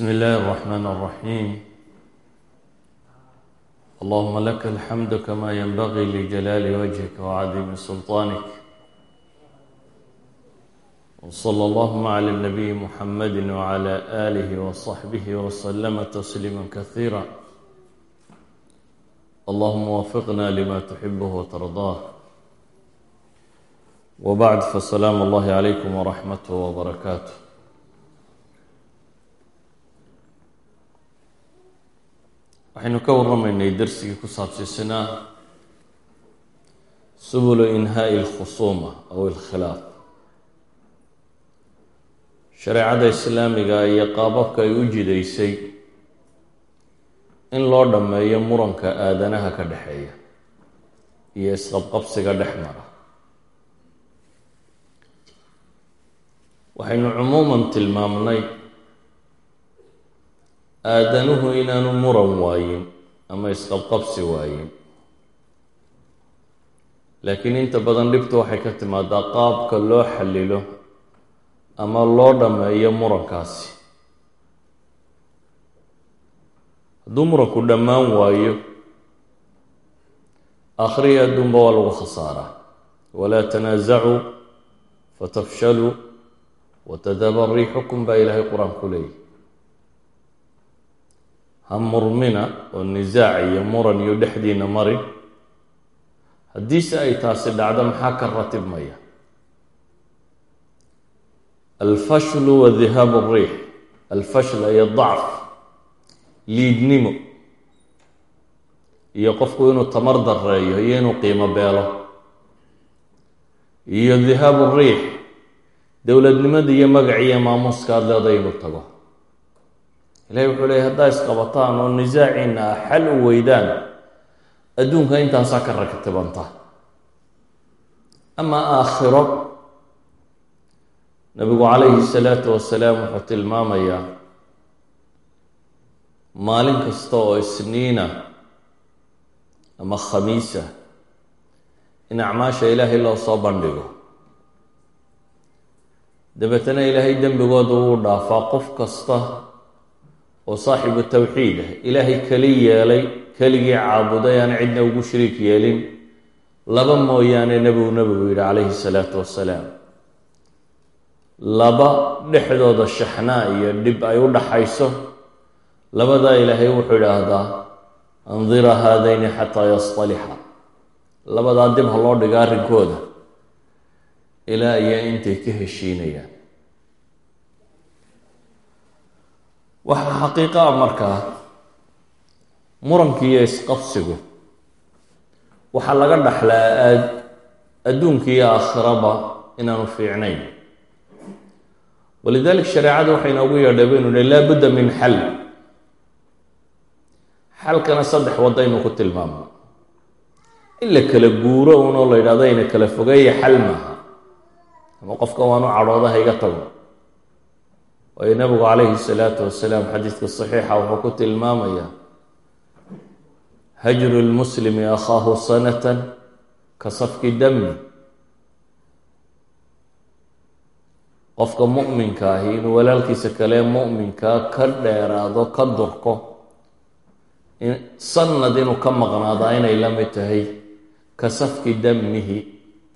بسم الله الرحمن الرحيم اللهم لك الحمد كما ينبغي لجلال وجهك وعظيم سلطانك وصلى اللهم على النبي محمد وعلى آله وصحبه وسلم تسليما كثيرا اللهم وفقنا لما تحبه وترضاه وبعد فسلام الله عليكم ورحمته وبركاته waxaynu ka warramaynay darsigii ku saabsiisanaa subulu inhaa'i alkhusuuma aw alkhilaaf. Shareecada islaamiga iyo qaababka ay u jidaysay in loo dhammeeyo muranka aadanaha ka dhexeeya iyo isqabqabsiga dhex mara. Waxaynu cumuuman tilmaamnay aadanuhu inaanu muran waayin ama isqabqabsi waayin. Laakiin inta badan dhibtu waxay ka timaadaa qaabka loo xallilo ama loo dhammeeyo murankaasi. Hadduu muranku dhammaan waayo aakhriya adduunba waa lagu khasaaraa. Walaa tanaasacuu fatafshaluu watadaba riixukum baa ilaahay qur'aan ku leeyahy ha murmina oo nisaac iyo muran iyo dhexdiina marin haddiise ay taasi dhacdo maxaa ka ratibmaya alfashlu wa dihaabu riix. Alfashla iyo dacf liidnimo. Iyo qofku inuu tamar dareeyo iyo inuu qiimo beelo. Iyo dihaabu riix dowladnimada iyo magaciiyo maamuuska aada leeday inuu tago ilahi wuxuu leeyay haddaa isqabataan oo nisaaciina ah xal u weydaan adduunka intaasaa ka ragtibanta ama aakhiro nabigu calayhi salaatu wasalaam wuxuu tilmaamayaa maalin kasta oo isniina ama khamiisa in acmaasha ilaahay loo soo bandhigo. Dabeetana ilaahay dembigooda uu dhaafaa qof kasta oo saaxibu tawxiid ah. Ilaahay keli yeelay keligii caabuday aan cidna ugu shariik yeelin. Laba mooyaane nebigu nebigu yidhi calayhi salaatu wasalaam laba dhexdooda shaxnaa iyo dhib ay u dhaxayso. Labadaa ilaahay wuxuu idhaahdaa andira haadayni xataa yastalixa. Labadaa dib ha loo dhiga arrinkooda. Ilaa iyo intay ka heshiinayaan waxaa xaqiiqa a markaa muranki iyo isqabsigu. Waxaa laga dhaxlaa adduunka iyo aakhiraba inaanu fiicnayn. Walidalik shareecadu waxay inoogu yeedhay baynu hi laa budda min xal. Xalkana saddex wadaynu ku tilmaamno in la kala guuro unoo la yidhahdo ina kala fogeeya xal maaha. Ama qofka waanu cadhoodaha iga tago waayo nabigu calayhi salaatu wasalaam xadiidka saxiixa wuxuu ku tilmaamayaa hajru lmuslimi akhaahu sanatan ka safki dami qofka mu'minka ahi inuu walaalkiisa kale mu'minkaa ka dheeraado ka durko sanad inuu ka maqnaadaa inay la mid tahay ka safki damihi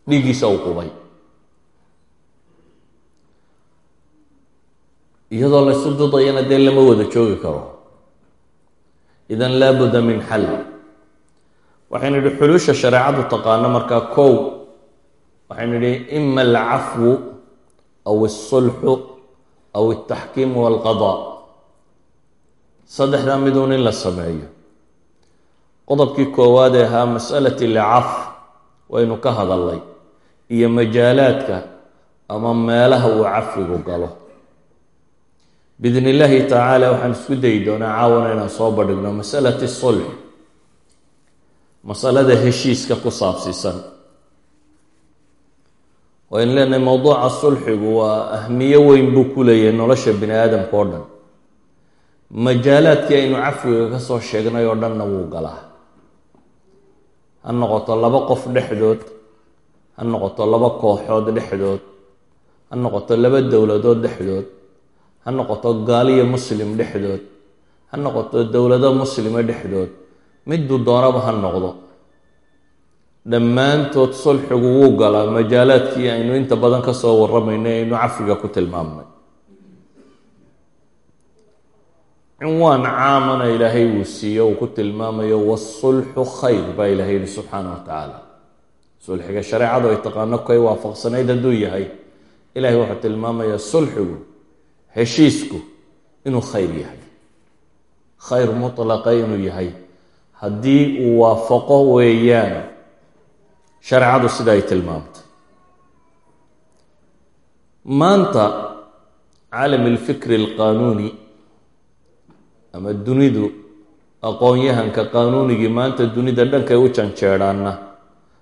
dhigiisa u qubay iyadoo laysu dudayana dee lama wada joogi karo. Idan laa budda min xal. Waxaynu idhi xulusha shareecadu taqaano markaa kow. Waxaynu idhi ima alcafwu aw alsulxu aw altaxkiimu walqadaa. Saddexdaa miduun in la sameeyo. Qodobkii koowaad ee ahaa masalati lcaf waynu ka hadalnay iyo majaalaadka ama meelaha uu cafigu galo biidn illaahi tacaala waxaan isku dayi doonaa caawana inaan soo bandhigno masalati sulx masalada heshiiska ku saabsiisan. Waynu leenahay mowduuca sulxigu waa ahmiyo weyn buu ku leeyahay nolosha bini aadamka oo dhan. Majaalaadkii aynu cafwiga ka soo sheegnay oo dhanna wuu galaa. Ha noqoto laba qof dhexdood ha noqoto laba kooxood dhexdood ha noqoto laba dowladood dhexdood ha noqoto gaaliyo muslim dhexdood. Ha noqoto dowlado muslima dhexdood. Miduu doonaba ha noqdo. Dhammaantood sulxigu wuu galaa majaalaadkii aynu inta badan ka soo warramaynay aynu cafiga ku tilmaamnay. Cinwaan caamana ilaahay uu siiyo uu ku tilmaamayo wasulxu khayr baa ilahay yihi subxaana wa tacaala. Sulxiga shareecadu ay taqaano kay waafaqsanayd hadduu yahay. Ilahay wuxuu tilmaamayaa sulxigu heshiisku inuu khayr yahay. Khayr mutlaqa inuu yahay. Haddii uu waafaqo weeyaan shareecadu sida ay tilmaamtay. Maanta caalam alfikri alqaanuuni ama dunidu aqoon-yahanka qaanuunigii maanta dunida dhankay u janjeedhaana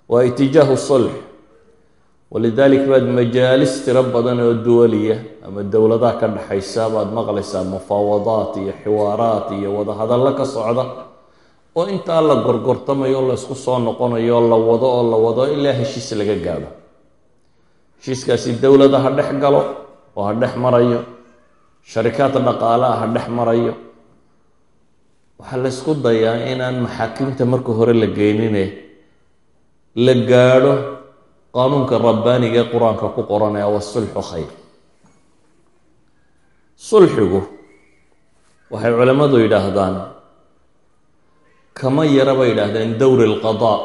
waa itijaahu sulx walidalik baad majaalis tiro badan oo duwaliya ama dowladaha ka dhexaysa baad maqlaysaa mufaawadaat iyo xiwaaraat iyo wadahadallo ka socda. Oo intaa la gorgortamayo o laysku soo noqonayo oo la wado oo la wado ilaa heshiis laga gaabo heshiiskaasi dowladda ha dhex galo oo ha dhex marayo. Sharikaadka dhaqaalaha ha dhex marayo. Waxaa laysku dayaa inaan maxaakimta marka hore la geenine la gaadho qaanuunka rabbaaniga ee qur'aanka ku qoranaya wasulxu khayr. Sulxigu waxay culimmadu yidhaahdaan kama yara bay yidhaahdeen dowri alqadaa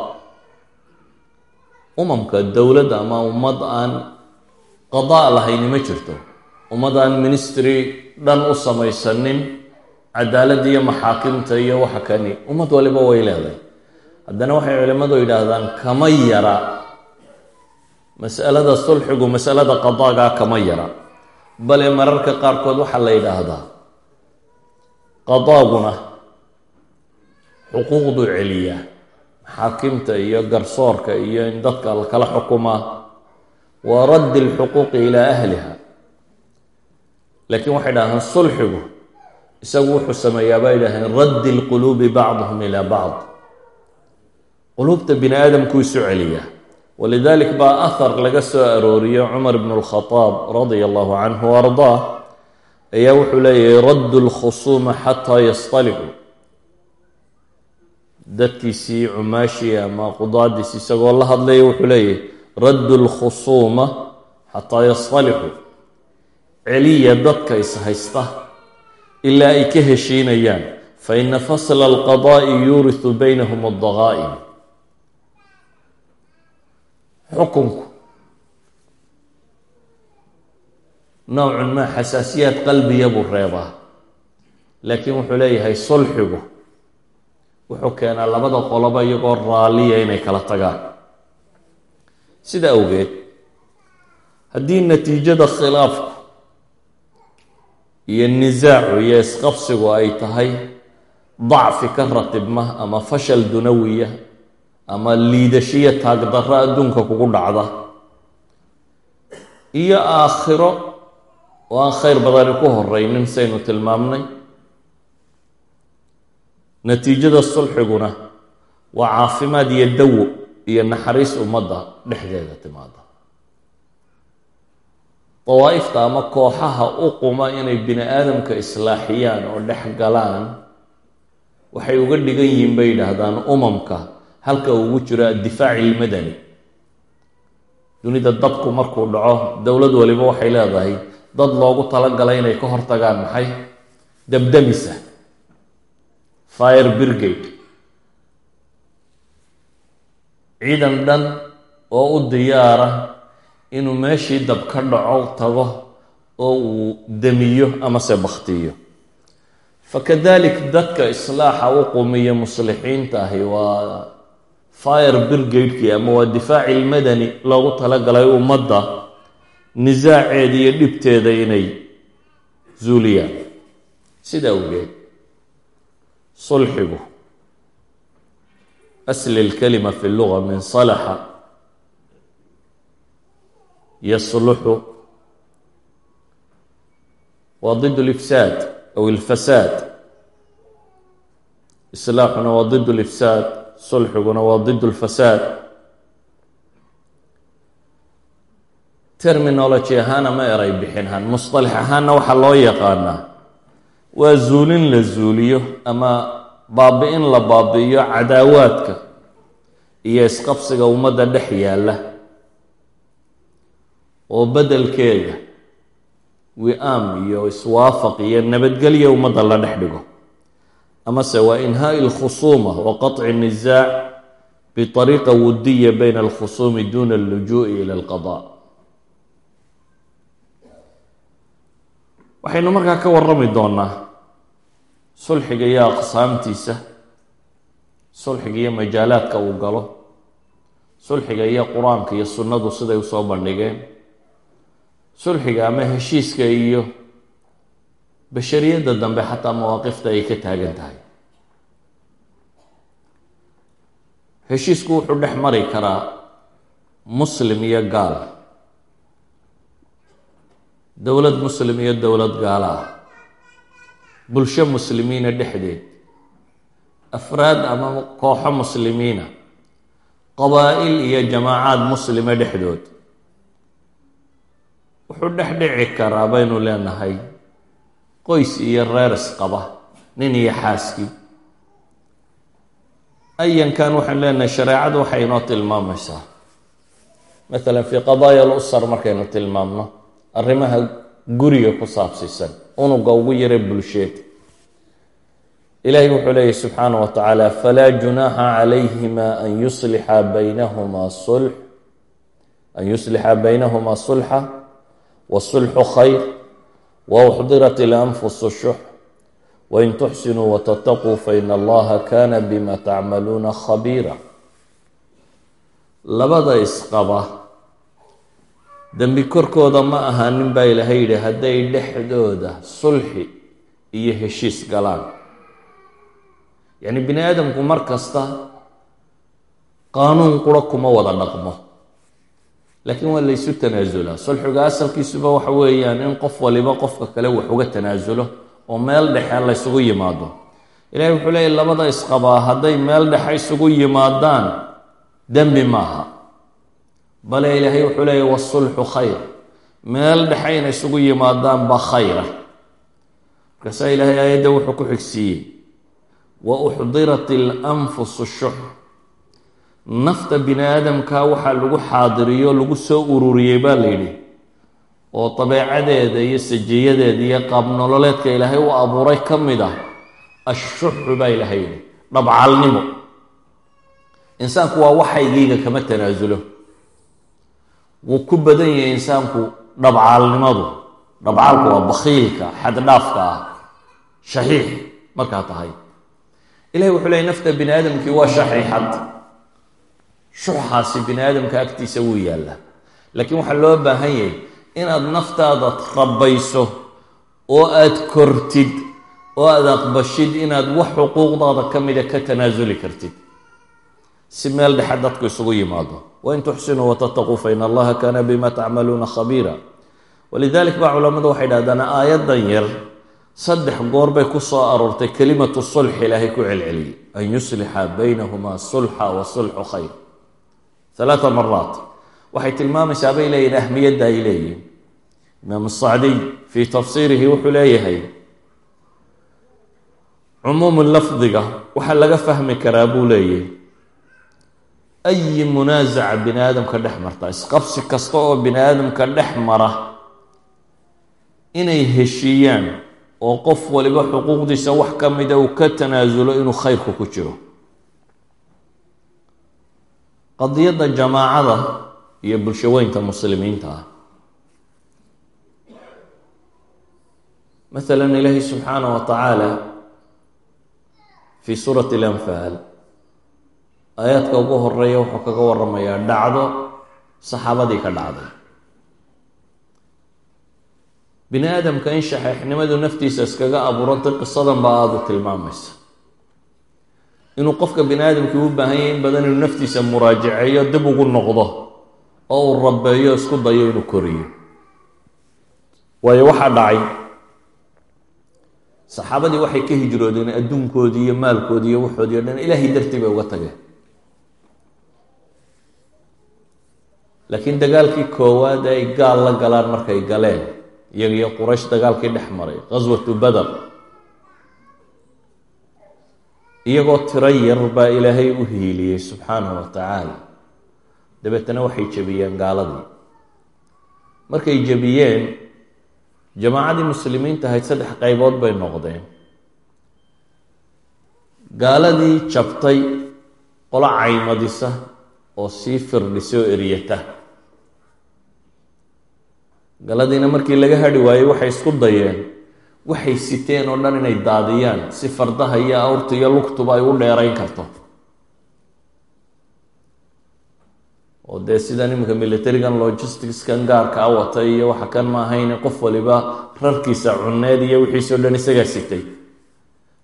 umamka dowladda ama ummad aan qadaa lahayni ma jirto. Ummad aan ministry dhan u samaysanin cadaaladda iyo maxaakimta iyo waxa kani. Ummad waliba way leedahay. Haddana waxay culimmadu yidhaahdaan kama yara masalada sulxigu masalada qadaagaa kama yara. Bale mararka qaarkood waxaa la yidhaahdaa qadaaguna xuquuqduu celiyaa maxaakimta iyo garsoorka iyo in dadka la kala xukumaa wa raddi alxuquuqi ilaa ahliha. Laakiin waxay dhahdaan sulxigu isagu wuxuu sameeyaa bay yidhahdeen raddi lquluubi bacduhum ilaa bacd. Quluubta bini aadamkuu isu celiyaa walidalik baa ahar laga soo arooriyo cumar bn اlkhadaab radia allahu canhu o ardaa ayaa wuxuu leeyahay raddu lkhusuuma xataa yastalixuu dadkiisii cumaashii ama qudaadiisi isagoo la hadlaya wuxuu leeyahay raddu lkhusuuma xataa yastalixuu celiya dadka ishaysta ilaa ay ka heshiinayaan faina fasla alqadaa'i yuurisu baynahum adaqaa'im xukunku. Nowcun maa xasaasiyaad qalbiya buu reebaa. Laakiin wuxuu leeyahay sulxigu. Wuxuu keenaa labada qoloba iyagoo raalliya inay kala tagaan. Sida awgeed haddii natiijada khilaafku iyo nisaacu iyo isqabsigu ay tahay dacfi ka ratibma ama fashal dunawiya ama liidashiya taagdarro adduunka kugu dhacda. Iyo aakhiro oo aan khayr badani ku horeynin saynu tilmaamnay. Natiijada sulxiguna waa caafimaad iyo dawo iyo naxariis ummadda dhexdeeda timaada dawaa'ifta ama kooxaha u quma inay bini aadamka islaaxiyaan oo dhex galaan waxay uga dhigan yihiin bay yidhaahdaan umamka halka ugu jiro addifaaci ilmadani. Dunida dadku markuu dhaco dowlad waliba waxay leedahay dad loogu talagalay inay ka hortagaan maxay? Dabdamisa fire brigade. Ciidan dhan oo u diyaara inuu meeshii dab ka dhaco tago oo uu damiyo amase baktiyo fakadalik dadka islaaxa u qumiya muslixiinta ahi waa fire birgate-kii ama waa difaaci ilmadani loogu talagalay ummadda nisaaceeda iyo dhibteeda inay zuuliyaan. Sida awgeed sulxigu asli lkalima fi luga min salaxa yasluxu waa ضid lifsaad aw ilfasaad islaaxuna waa ضid lifsaad sulxiguna waa did lfasaad terminology ahaana ma eray bixinhan musطalax ahaanna waxaa loo yaqaanaa. Waa zuulin la zuuliyo ama baabi'in la baabi'iyo cadaawaadka iyo isqabsiga ummadda dhex yaalla oo bedelkeeda wi-aam iyo iswaafaq iyo nabadgelya ummadda la dhex dhigo amase waa inhaai lkhusuuma wa qaطci nisaac biariiqa wudiya bayna alkhusuumi duna allujuui ila alqada. Waxaynu markaa ka warami doonaa sulxiga iyo aqsaamtiisa sulxiga iyo majaalaadka uu galo sulxiga iyo qur'aanka iyo sunnadu siday u soo bandhigeen sulxiga ama heshiiska iyo bashariyadda dambe xataa mawaaqifta ay ka taagan tahay heshiisku wuxuu dhex mari karaa muslim iyo gaal dowlad muslim iyo dowlad gaala ah bulsho muslimiina dhexdeed afraad ama kooxo muslimiina qabaa'il iyo jamaacaad muslima dhexdood wuxuu dhex dhici karaa baynu leenahay qoys iyo reer isqaba nin iyo xaaskii ayankan waxaynu leenahay shareecadu waxay inoo tilmaamaysaa. Maalan fii qadaaya alusar markaynu tilmaamno arrimaha guriga ku saabsiisan unuga ugu yare bulsheed. Ilaahay wuxuu leeyahy subxaana wa tacaala falaa junaaxa calayhima an yuslixa baynahumaa sulx an yuslixa baynahumaa sulxa wasulxu khayr wauxdirat ilanfusu shux wain tuxsinuu watataquu faina allaha kana bima tacmaluuna khabiira labada isqaba dembi korkooda ma ahaanin baa ilaahay yidhi hadday dhexdooda sulxi iyo heshiis galaan yacni bini aadamku mar kasta qaanuun qura kuma wada dhaqmo laakiin waa laysu tanaasulaa sulxiga asalkiisuba waxa weeyaan in qof waliba qofka kale wax uga tanaasulo oo meel dhexe laysugu yimaado ilahay wuxuu leeyahy labada isqabaa hadday meel dhexe isugu yimaadaan dembi maaha bale ilaahay wuxuu leeyahy wasulxu khayr meel dhexe inay isugu yimaadaan baa khayra markaasaa ilaahay aayadda wuxuu ku xigsiiyey wa uxdirat ilanfusu shux nafta bini aadamka waxaa lagu xaadiriyo lagu soo ururiyey baa la yidhi. Oo dabeecadeeda iyo sajiyadeeda iyo qaabnololeedka ilaahay u abuuray ka mid ah ashuxu baa ilaahay yidhi dhabcalnimo insaanku waa waxaygiiga kama tanaasulo wuu ku badan yahay insaanku dhabcaalnimadu. Dhabcaalku waa bakhiilka xaddhaafka ah shaxiix markaa tahay. Ilahay wuxuu leeyay nafta bini aadamkii waa shaxiixad shuxaasi bini aadamka agtiisa wuu yaallaa laakiin waxaa loo baahan yahay inaad naftaada rabayso oo aada kortid oo aada aqbashid inaad wax xuquuqdaada ka mida ka tanaasuli kartid. Si meel dhexe dadku isugu yimaado. Wain tuxsinuu watataquu fain allaha kaana bima tacmaluuna khabiira. Walidalik baa culamadu waxay dhahdaan aayadan yar saddex goor bay ku soo aroortay kelimatu sulx ilaahay ku celceliyey. An yuslixa baynahumaa sulxa wa sulxu khayr halaata maraat waxay tilmaamaysaa bay leeyihiin ahmiyadda ay leeyihiin imaam sacdiy fii tafsiirihi wuxuu leeyahay cumuumu lafdiga waxaa laga fahmi karaa buu leeyahy ayi munaasaca bini aadamka dhex marta? Isqabsi kasta oo bini aadamka dhex mara inay heshiiyaan oo qof waliba xuquuqdiisa wax ka uu ka tanaasulo inuu khayrku ku jiro qadiyadda jamaacada iyo bulshaweynta muslimiinta ah. Masalan ilaahi subxaanah wa tacaala fii suurati alanfaal aayaadka ugu horreeya wuxuu kaga waramayaa dhacdo saxaabadii ka dhacday. Bini aadamka in shaxeixnimadu naftiisa iskaga abuurantay qisadan baa aada u tilmaamaysa inuu qofka bini aadamkii u baahan yahay in badan inuu naftiisa muraajaceeyo dib ugu noqdo oo uu rabeeyo isku dayo inuu koriyo. Waayo waxaa dhacay saxaabadii waxay ka hijroodeen adduunkoodii iyo maalkoodii iyo waxoodii o dhan ilaahay dartii bay uga tageen. Laakiin dagaalkii koowaad ay gaal la galaan markay galeen iyaga iyo quraysh dagaalkii dhex maray qaswatu bader iyagoo tiro yar baa ilaahay u hiiliyey subxaanahu wa tacaala. Dabeetana waxay jebiyeen gaaladii. Markay jebiyeen jamaacadii muslimiinta ahayd saddex qaybood bay noqdeen. Gaaladii jabtay qolo caymadisa oo sii firdhisa oo eryata galadiina markii laga hadhi waayey waxay isku dayeen waxay siteen oo dhan inay daadiyaan. Si fardaha iyo awrta iyo lugtuba ay u dheerayn karto. Oo dee sidan iminka militarigan gaarka a wata iyo waxa kan ma ahayne qof waliba rarkiisa cunneed iyo wixiisao dhan isagaa sitay.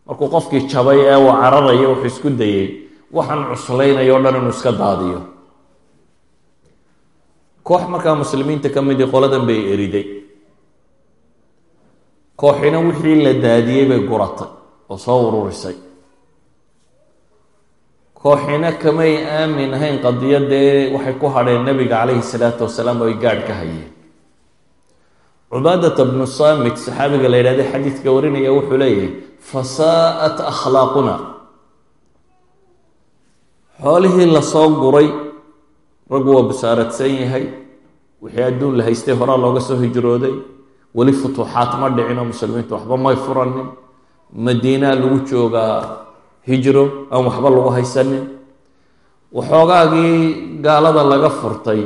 Markuu qofkii jabay ee uu cararaya wuxuu isku dayey waxaan cuslaynaya o dhan inuu iska daadiyo. Koox markaa muslimiinta ka midii qoladan bay eriday kooxina wixii la daadiyey bay guratay oo soo ururisay. kooxina kamay aamin ahayn qadiyadee waxay ku hadheen nabiga calayhi salaatu wasalaam oo ay gaadh ka hayeen. Cubaadata bnu saamit saxaabiga la yidhahday xadiidka warinaya wuxuu leeyahay fasaa'at akhlaaquna. Xoolihii la soo guray raggu waa basaaradsan yahay wixii adduun la haystay horaa looga soo hijrooday weli futuuxaad ma dhicin oo muslimiintu waxba may furanin madiinaa lagu joogaa hijro aan waxba lagu haysanin. Waxoogaagii gaalada laga furtay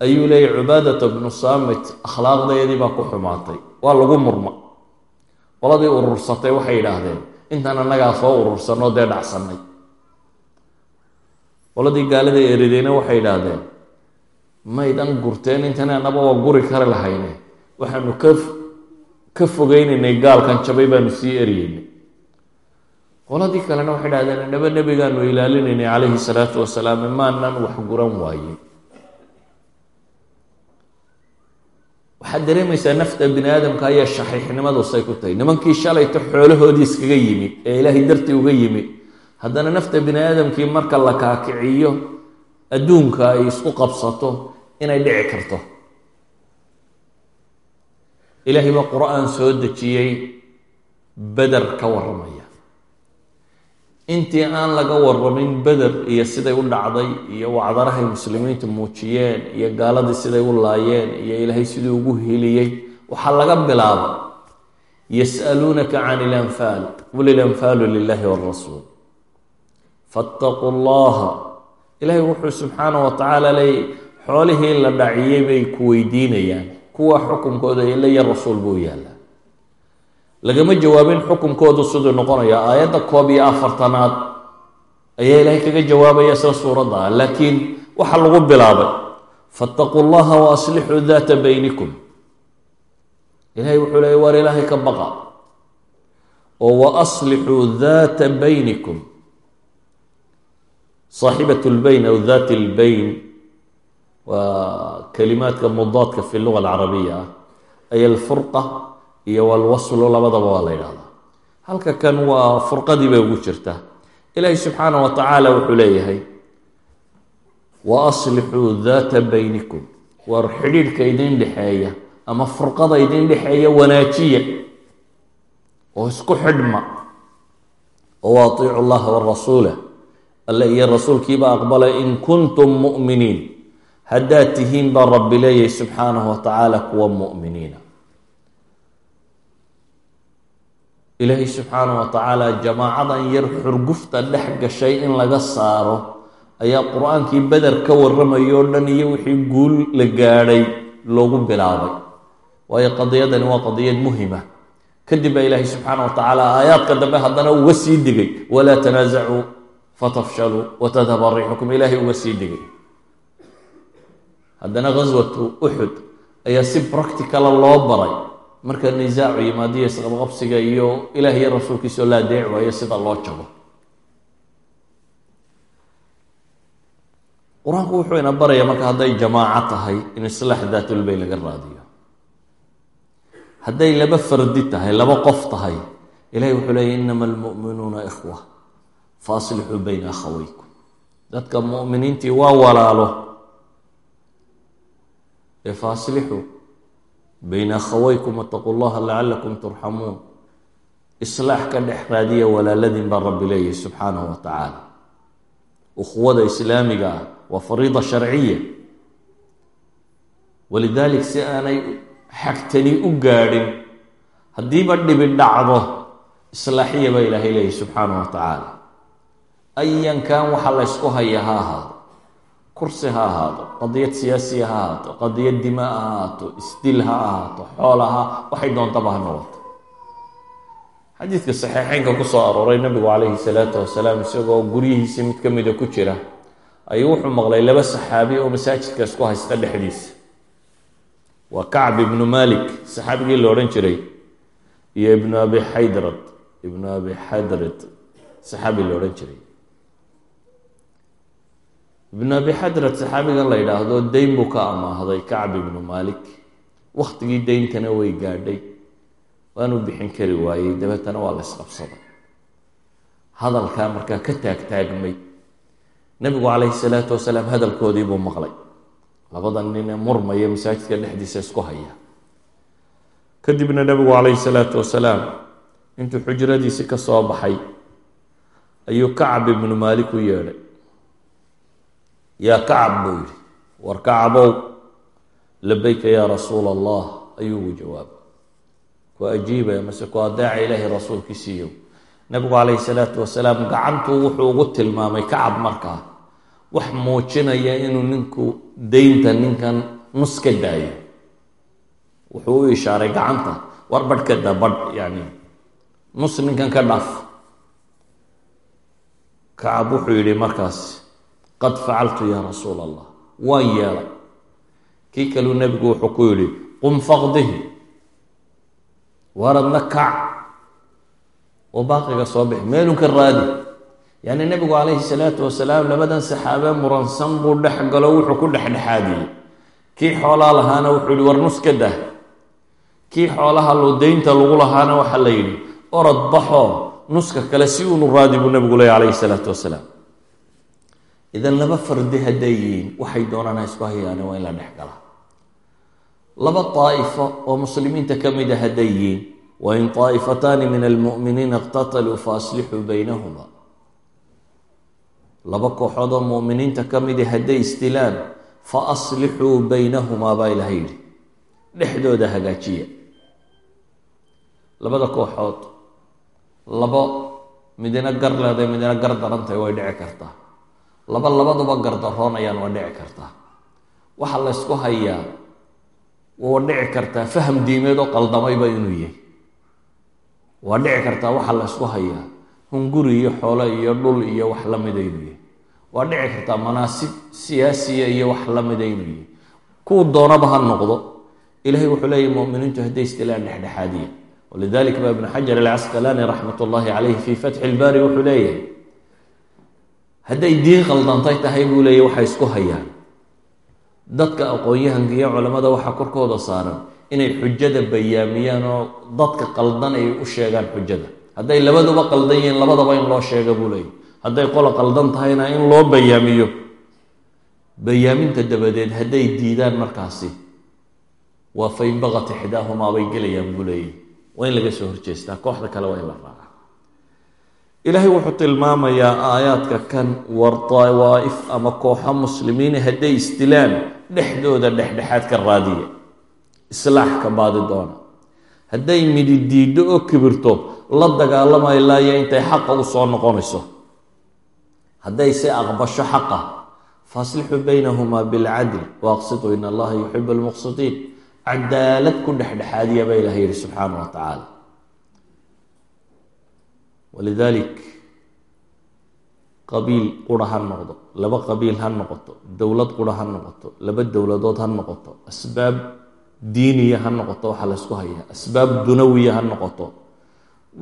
ayuu leeyahy cubaadata bnu saamit akhlaaqdeedii baa ku xumaatay. Waa lagu murma. Qoladii urursatay waxay yidhaahdeen intaan annagaa soo urursanoo dee dhacsanay qoladii gaalada eridayna waxay yidhaahdeen maydan gurteen intan annaba waa guri kari lahayne waxaanu ka ka fogeynaynay gaalkan jabay baanu sii eryeynay qoladii kalena waxay dhahdeen annaba nebigaanu ilaalinaynay calayhi salaatu wasalaam maanan wax guran waaye. Waxaad dareemaysaa nafta bini aadamka ayaa shaxiixnimadusay ku tahay. Nimankii shalayta xoolahoodii iskaga yimi ee ilaahay dartii uga yimi haddana nafta bini aadamkii marka la kaakiciyo adduunka ay isku qabsato inay dhici karto ilaahay baa qur'aan soo dejiyey beder ka warramaya. Intii aan laga warramin beder iyo siday u dhacday iyo wacdarahay muslimiintu muujiyeen iyo gaaladii siday u laayeen iyo ilaahay siduu ugu heliyey waxaa laga bilaabay yas'aluunaka can ilanfaal qul ilanfaalu lilahi wrasuul fattaquu llaha. Ilaahay wuxuu subxaana wa tacaala leeyay xoolihii la dhaciyey bay ku weydiinayaan kuwa xukunkooda ila iyo rasuul buu yaallaa lagama jawaabin xukunkoodu siduu noqonaya aayadda koob iyo afartanaad ayaa ilaahay kaga jawaabaya sida suuradda ah. Laakiin waxaa lagu bilaabay fattaquu llaha wa aslixuu daata baynikum. Ilahay wuxuu leeyay waar ilaahay ka baqa. Oo wa aslixuu daata baynikum. Saaxibat lbayn aw dat lbayn waa kalimaadka mudaadka fi luga alcarabiya ah ay alfurqa iyo walwaslu labadaba waa la yidhahdaa halka kan waa furqadii bay ugu jirtaa ilaahi subxaana wa tacaala wuxuu leeyahay wa aslixuu daata baynikum. War xidhiidhka idin dhexeeya ama furqada idin dhexeeya wanaajiya oo isku xidhma oo atiicu llaha warasuula alle iyo rasuulkiiba aqbala in kuntum mu'miniin haddaad tihiin baa rabbi leeyahay subxaanahu wa tacaala kuwa mu'miniina. Ilaahay subxaana wa tacaala jamaacadan yar xurgufta dhex gashay in laga saaro ayaa qur'aankii beder ka warramaya o dhan iyo wixii guul la gaadhay loogu bilaabay. Waayo qadiyadani waa qadiyad muhima. Kadib baa ilaahay subxaana wa tacaala aayaadka dambe haddana uga sii digay walaa tanaasacuu fatafshaluu watadhaba riixukum ilaahay uga sii digay haddana ghaswatu uxud ayaa si practicala loo baray. Marka nisaacu yimaadiyo isqabqabsiga iyo ilaah iyo rasuulkiisao la adeec waayo sida loo jabo. Qur'aanku wuxuu ina baraya marka hadday jamaaco tahay in islaax daatulbey laga raadiyo. Hadday laba fardi tahay laba qof tahay ilahay wuxuu leeyay inama almu'minuuna ikhwa faaslixuu bayna akhaweykum dadka mu'miniintii waa walaalo ee faaslixuu bayna akhawaykum wataquu llaha lacalakum turxamuun islaax ka dhex raadiya walaaladin baa rabbi leeyahy subxaanahu wa tacaala ukhuwada islaamiga ah waa fariida sharciya. Walidalik si aanay xagtani u gaadhin haddiiba dhibi dhacdo islaaxiya baa ilaahay leeyahy subxaanahu wa tacaala ayankan waxa la ysku haya ha ahaado kursi ha ahaado qadiyad siyaasiya ha ahaato qadiyad dima ha ahaato isdil ha ahaato xoolaha waxay doontaba ha noqoto. Xadiidka saxiixeynka ku soo arooray nabigu calayhi salaatu wasalaam isagoo guryihiisii mid ka mida ku jira ayuu wuxuu maqlay laba saxaabi oo masaajidka isku haysta dhexdiisa. Waa kacb ibnu malik saxaabigii la odhan jiray iyo ibnu abi xaydrad ibnu abi xadrad saxaabi la odhan jiray ibnu abi xadrad saxaabigan la yidhaahdo dayn buu ka amaahday kacb ibnu malik wakhtigii deyntana way gaadhay. Waanuu bixin kari waayey dabeetana waa la isqabsaday. Hadalkaa markaa ka taagtaagmay. Nebigu calayhi salaatu wasalaam hadalkoodii buu maqlay. Labada nine murmaya masaajidka dhexdiisa isku haya. Kadibna nebigu calayhi salaatu wasalaam intuu xujradiisi ka soo baxay ayuu kacab ibnu maalik u yeedhay yaa kacab buu yidhi. War kacabow labayka yaa rasuula allah ayuu ugu jawaabay. Ku ajiibaya mase ku adeeca ilaahay rasuulkiisiiyo nabigu calayhi salaatu wasalaam gacantuu wuxuu ugu tilmaamay kacab markaa wax muujinaya inuu ninku daynta ninkan nus ka daayo. Wuxuu u ishaaray gacanta war badh ka daa badh yani nus ninkan ka dhaaf. Kacab wuxuu yidhi markaas qad facaltu yaa rasuul allah waan yeelay. Kii kaluu nebigu wuxuu ku yidhi qum faqdihi. Waaradna kac. Oo baaqiga soo bixi. Meelun ka raadi. Yacni nebigu calayhi salaatu wasalaam labadan saxaabe muransan buu dhex galo wuxuu ku dhexdhexaadiyey. Kii xoolaa lahaana wuxuu yihi war nus ka dah. Kii xoolaha lo daynta lagu lahaana waxaa la yidhi orod baxoo nuska kale si uunu raadi buu nebigu leey calayhi salaatu wasalaam idan laba fardi hadday yihiin waxay doonaan ha isku hayaane waa in la dhex galaa laba daa'ifo oo muslimiinta ka mid a hadday yihiin wain طaa'ifataani min almu'miniina اqtataluu faaslixuu baynahuma. Laba kooxood oo mu'miniinta ka midi hadday istilaan faaslixuu baynahumaa baa ilaha yidhi. Dhexdooda hagaajiya. Labada kooxood labo midina gar leeday midina gar darantahay way dhici kartaa laba labaduba gardaroonayaan waa dhici kartaa. Waxaa la ysku hayaa waa dhici kartaa faham diimeed oo qaldamayba inuu yahay. Waa dhici kartaa waxaa la ysku hayaa hunguri iyo xoolo iyo dhul iyo wax lamida inuu yahay. Waa dhici kartaa manaasib siyaasiya iyo wax lamida inuu yahay. Kuu doonaba ha noqdo. Ilahay wuxuu leeyahy muminiintu hadday istilaan dhexdhexaadiya walidalika ba ibnu xajar alcasqalaani raxmat ullahi caleyhi fii fatxi ilbaari wuxuu leeyahay hadday diin qaldantay tahay buu leeyahy waxay isku hayaan. Dadka aqoon-yahanka iyo culamada waxaa korkooda saaran inay xujada bayaamiyaan oo dadka qaldan ay u sheegaan xujada. Hadday labaduba qaldan yihiin labadaba in loo sheega buu leeyahy hadday qola qaldan tahayna in loo bayaamiyo. Bayaaminta dabadeed hadday diidaan markaasi waa fain ixdaahumaa bay gelayaan buu leeyahy waa in laga soo horjeestaa kooxda kale waa in la raaca ilaahay wuxuu tilmaamayaa aayaadka kan war dawaa'if ama kooxo muslimiina hadday istilaan dhexdooda dhexdhexaad ka raadiya. Islaax ka baadi doona. Hadday midi diiddo oo kibirto la dagaalamayo laaya intay xaqa u soo noqonayso. Hadday si aqbasho xaqa faaslixuu baynahumaa bilcadl waaqsituu in allaha yuxibu almuqsitiin cadaalad ku dhexdhexaadiya baa ilahay yihi subxaana wa tacaala walidalik qabiil qura ha noqdo laba qabiil ha noqoto dowlad qura ha noqoto laba dowladood ha noqoto asbaab diiniya ha noqoto waxaa la ysku hayaa asbaab dunawiya ha noqoto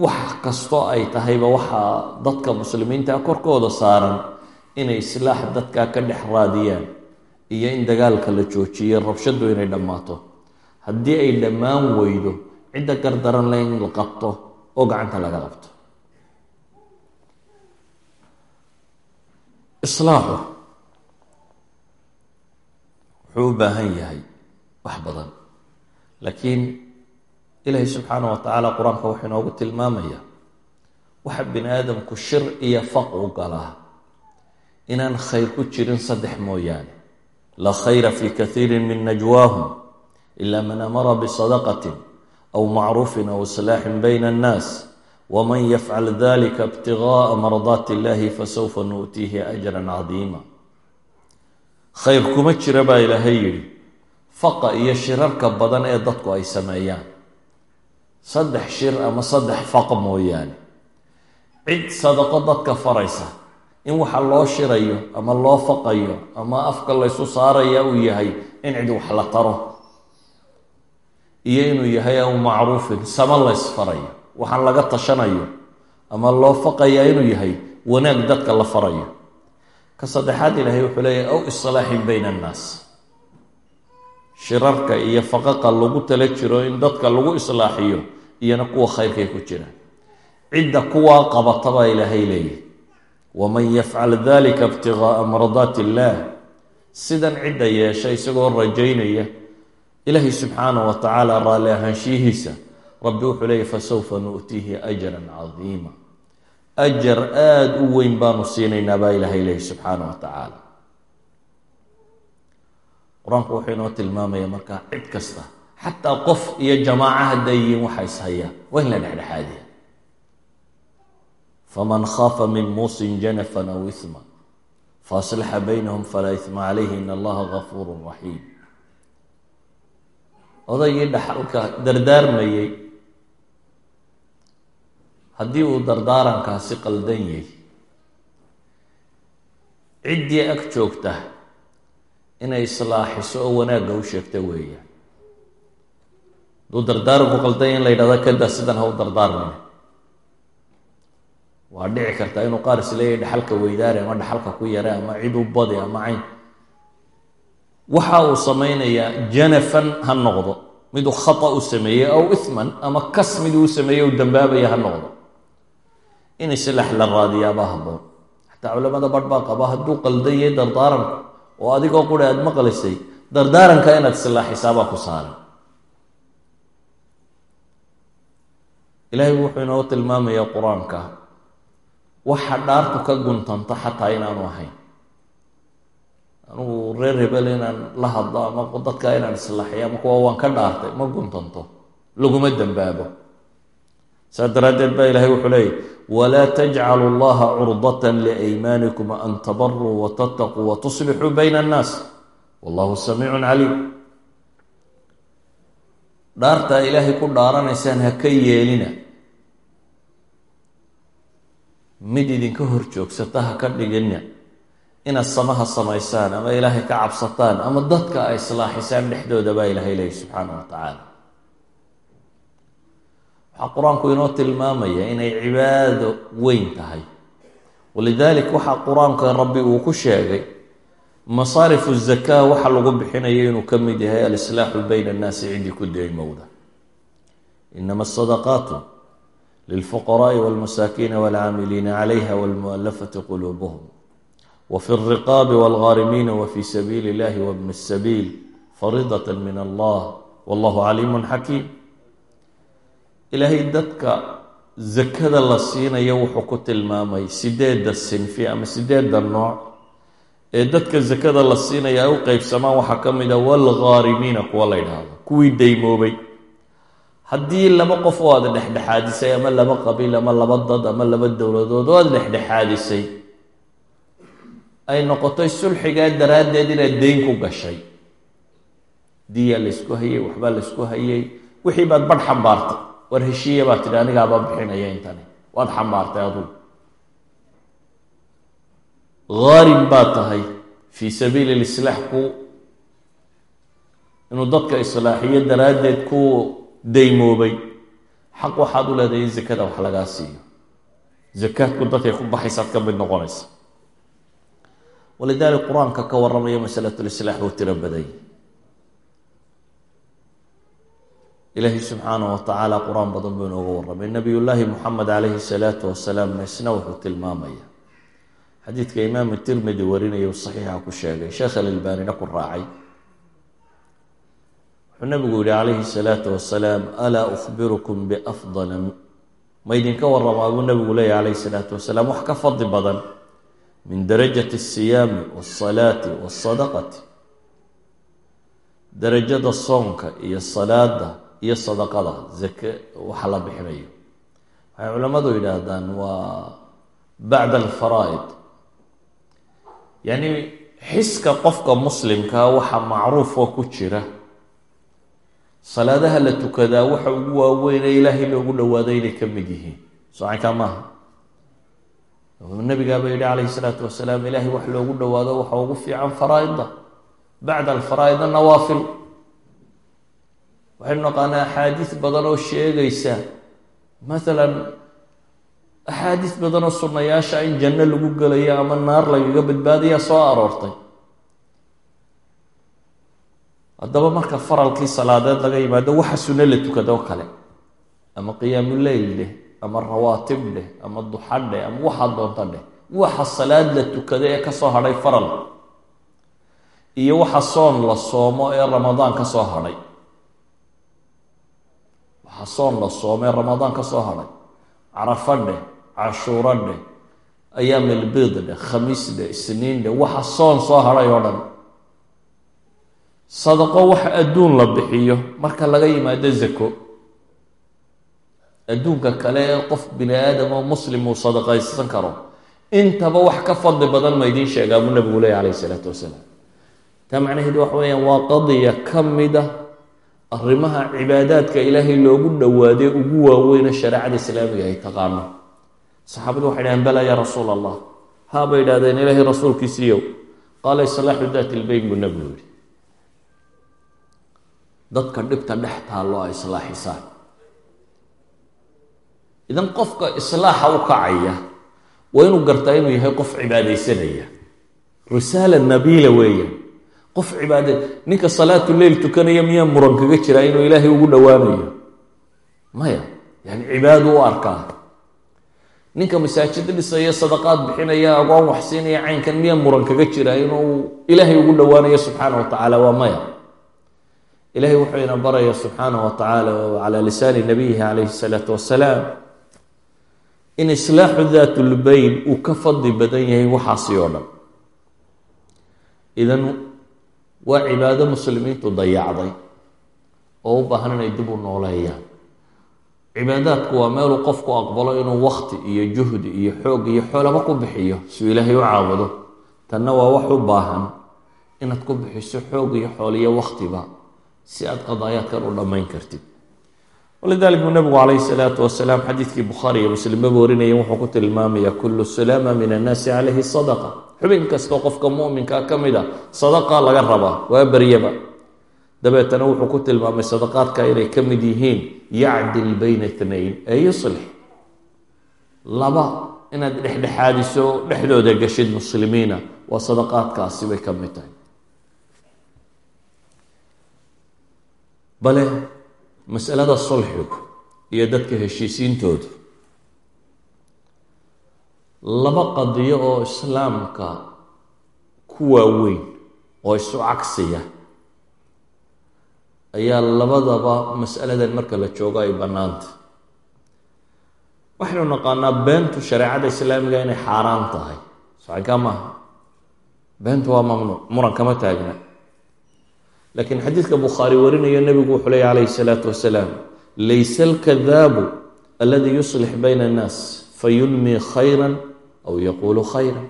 wax kastoo ay tahayba waxaa dadka muslimiinta korkooda saaran inay islaax dadkaa ka dhex raadiyaan iyo in dagaalka la joojiyo rabshadu inay dhammaato haddii ay dhammaan weydo cidda gardaran le in la qabto oo gacanta laga qabto islaaxu wuxuu u baahan yahay wax badan. Laakiin ilaahay subxaana wa tacaala qur'aanka wuxuu inoogu tilmaamaya waxa bini aadamku shir iyo faq u galaa inaan khayr ku jirin saddex mooyaane. Laa khayra fi kathiiri min najwaahum ila man amara bisadaqatin aw macruufin aw islaaxin bayna annaas waman yafcal dalika ibtigaaa mardaati illahi fasawfa nu'tiihi ajran cadiima khayr kuma jira baa ilaahay yidhi faqa iyo shirarka badan ee dadku ay sameeyaan. Saddex shir ama saddex faq mooyaane. Cid sadaqo dadka faraysa in waxa loo shirayo ama loo faqayo ama afka laysu saaraya uu yahay in cid wax la taro. Iyo inuu yahay aw macruufin sama laysfarayo waxaan laga tashanayo ama loo faqaya inuu yahay wanaag dadka la farayo. Ka saddexaad ilaahay wuxuu leeyahay aw islaaxin bayna annaas. Shirarka iyo faqaqa lagu tala jiro in dadka lagu islaaxiyo iyona kuwa khayrkay ku jira. Cidda kuwaa qabata baa ilaahay leeyahy waman yafcal dalika ibtigaaa mardaati illaah sidan cidda yeesha isagoo rajaynaya ilaahay subxaanah wa tacaala raalli ahaanshiyihiisa rabbi wuxuu leeyahy fasawfa nu'tiihi ajran cadiima. Ajar aada u weyn baanu siinaynaa baa ilaahay leeyahy subxaana wa tacaala. Qur'aanku wuxuu inoo tilmaamaya markaa cid kasta xataa qof iyo jamaaca hadday yihiin waxa ishayaan waa in la dhexdhexaadiya. Faman khaafa min muusin janafan aw isma faaslaxa baynahum falaa isma calayhi in allaha gafuuru raxiim odaygii dhaxalka dardaarmayey haddii uu dardaarankaasi qaldan yahy ciddii ag joogta inay islaaxiso oo wanaagga u sheegta weeyaan hadduu dardaaranku qaldan in la yidhahda kada sidan ha u dardaarmina waa dhici kartaa inuu qaar is leeyahy dhaxalka weydaari ama dhaxalka ku yare ama cid u badi ama cayn. Waxa uu samaynayaa janafan ha noqdo. Miduu khata u sameeyey aw ithman ama kas miduu u sameeyey u dambaabaya ha noqdo in islax la raadiyaaba haboon xataa culamada barh baa qaba hadduu qaldan yahay dardaaranku oo adigoo quri aada maqlaysay dardaaranka inaad islaaxisaabaa ku saaran ilaahay wuxuu inoo tilmaamayaa qur'aanka waxa dhaartu ka guntanta xataa inaanu ahayn. Anugu reer hebel inaan la hadlo ama dadka inaan islaaxiyo ama kuwa waan ka dhaartay ma guntanto laguma dembaabo saa daraaddeed baa ilahay wuxuu leeyay walaa tajcalu llaha curdata liaymaanikum an tabaruu watataquu watuslixuu bayna annaas. Wallahu samiicun caliim. Dhaartaa ilaahay ku dhaaranaysaan ha ka yeelina. Mid idinka hor joogsata ha ka dhigina inaad samaha samaysaan ama ilaahay ka cabsataan ama dadka ay islaaxisaan dhexdooda baa ilaahay leeyahy subxaana wa tacaala waxaa qur'aanku inoo tilmaamaya inay cibaado weyn tahay. Walidalik waxaa qur'aanka rabbi uu ku sheegay masaarifu zakaa waxa lagu bixinayo inuu ka mid yahay alislaaxu bayna annaasi ciddii ku deymowda inama asadaqaatu lilfuqaraai walmasaakiina walcaamiliina calayha walmualafati quluubuhum wafi alriqaabi walghaarimiina wafi sabiili illahi wabni sabiil fariidata min allah. Wallahu caliimun xakiim ilaahay dadka zakada la siinayo wuxuu ku tilmaamay sideedda sinfi ama sideedda nooc. Ee dadka zakada la siinaya ay u qeybsamaan waxaa ka mid a wlghaarimiina kuwa la ydhaahdo kuwii daymoobay. Haddii laba qof oo aad dhexdhexaadisay ama laba qabiil ama laba dad ama laba dowladood oo aad dhexdhexaadisay ay noqotay sulxigaa daraaddeed inaad deyn ku gashay. Diyaa laysku hayey waxbaa laysku hayey wixii baad badh xambaartay war heshiiya baad tidhi anigaabaa bixinaya intani. Waad xambaartay adugu haarim baad tahay fii sabiili lislaax ku inuu dadka islaaxiyo daraaddeed ku daymoobay. Xaq waxaad u leedahay in zakada wax lagaa siiyo. Zakaadku dadkay ku baxaysaad ka mid noqonaysa. Walidalik qur'aanka ka waramaya masalatulislaax uu tiro baday ilaahay subxaanah wa tacaala qur'aan badan buu inooga warramay. Nabiyullaahi moxamed calayhi salaatu wasalaamna isna wuxuu tilmaamaya xadiidka imaamu tirmidi warinaya saxiixa ku sheegay. Sheekh alalbaanina ku raacay. Wuxuu nabigu yihi calayhi salaatu wasalaam alaa ukhbirukum biafdala ma idinka waramaa buu nabigu leeyahy calayhi salaatu wasalaam wax ka fadli badan min darajati asiyaami waasalaati waasadaqati darajada soonka iyo salaada iyo sadaqada zake waxa la bixinayo. Waxay culammadu yidhaahdaan waa bacda alfaraa'id. Yacni xiska qofka muslimkaa waxa macruufoo ku jira. Salaadaha la tukadaa waxa ugu waaweynee ilaahay loogu dhawaaday inay ka mid yihiin. Socankaa maaha. Nabigaaba yidhi calayhi salaatu wasalaam ilaahay wax loogu dhawaado waxa ugu fiican faraa'ida bacda alfaraa'id nawaafil waxaynu naqaanaa axaadiis badan oo sheegaysa. Maalan axaadiis badan oo sunnayaasha in janno lagu gelayo ama naar lagaga badbaadaya soo aroortay. Haddaba marka faralkii salaadeed laga yimaado waxa sunno la tukado kale. Ama qiyaamu leyl dheh ama rawaatib dheh ama duxa dheh ama waxaad doonta dheh waxa salaad la tukado ee ka soo hadhay faral. Iyo waxa soon la soomo ee ramadaan ka soo hadhay waxa soon la soomo ee ramadaan ka soo hadhay carafo dheh cashuuro dheh ayaamilbiid dheh khamiis dheh isniin dheh waxa soon soo hadhay oo dhan. Sadaqo waxa adduun la bixiyo marka laga yimaado zako. Adduunka kale ee qof bini aadam oo muslim uu sadaqaysan karo. Intaba wax ka fadli badan ma idiin sheegaa buu nabigu leeya calayhi isalaatu wasalaam. Taa macnaheedu waxa weeyaan waa qadiya ka mid a arrimaha cibaadaadka ilaahay loogu dhowaaday ugu waaweyne shareecada islaamiga ay taqaano saxaabadu waxay dhaheen bala yaa rasuul allah haa bay idhahdeen ilaahay rasuulkiisiiyow qaala islaaxu daati lbeyn buu nabigu yihi dadka dhibta dhex taallo a islaaxisaan idan qofka islaaxa u kacaya waa inuu gartaa inuu yahay qof cibaadaysanaya. Risaala nabiila weeyaan qof cibaade ninka salaatu leyl tukanaya miyaa muran kaga jiraa inuu ilaahay ugu dhowaanayo? Maya yani cibaado u arkaa. Ninka masaajid dhisaya sadaqaad bixinaya agoon waxsiinaya caynkan miyaa muran kaga jiraa inuu ilaahay ugu dhowaanayo subxaana wa tacaala? Waa maya. Ilahay wuxuu ina baraya subxaanah wa tacaala calaa lisaani nabiyihi calayhi salaatu wasalaam in islaaxu daat lbeyn uu ka fadli badan yahay waxaasi oo dhan. Idan waa cibaado muslimiintu dayacday oo u baahan inay dib u nooleeyaan. Cibaadaadku waa meeluu qofku aqbalo inuu wakti iyo juhdi iyo xoog iyo xoolaba ku bixiyo suu ilaahay u caabudo. Tanna waa wax u baahan inaad ku bixiso xoog iyo xool iyo waktiba si aad qadaayaadkan u dhammayn kartid walidalik buu nabigu calayhi salaatu wasalaam xadiidkii bukhaari iyo muslimbaba warinaya wuxuu ku tilmaamaya kullu salaama min annaasi calayhi sadaqa. Xubin kastoo qofka muminkaa ka mid a sadaqa laga rabaa waa beryaba dabeetana wuxuu ku tilmaamay sadaqaadka inay ka mid yihiin yacdil bayna itnayn ee yuslix. Laba inaad dhexdhexaadiso dhexdooda gashid muslimiina waa sadaqaadkaasi bay ka mid tahay. Bale masalada sulxigu iyo dadka heshiisiintoodu. Laba qadiyo oo islaamka ku waaweyn oo isu cagsiya ayaa labadaba masaladan marka la joogo ay bannaanta. Waxaynu naqaanaa beentu shareecada islaamiga inay xaaraan tahay. Saxinkaa maaha. Beentu waa mamnuuc. Muran kama taagna laakiin xadiidka bukhaari warinayo nebigu wuxuu leey calayhi salaatu wasalaam laysa alkadaabu aladi yuslix bayna annaas fayunmi khayran aw yaquulu khayran.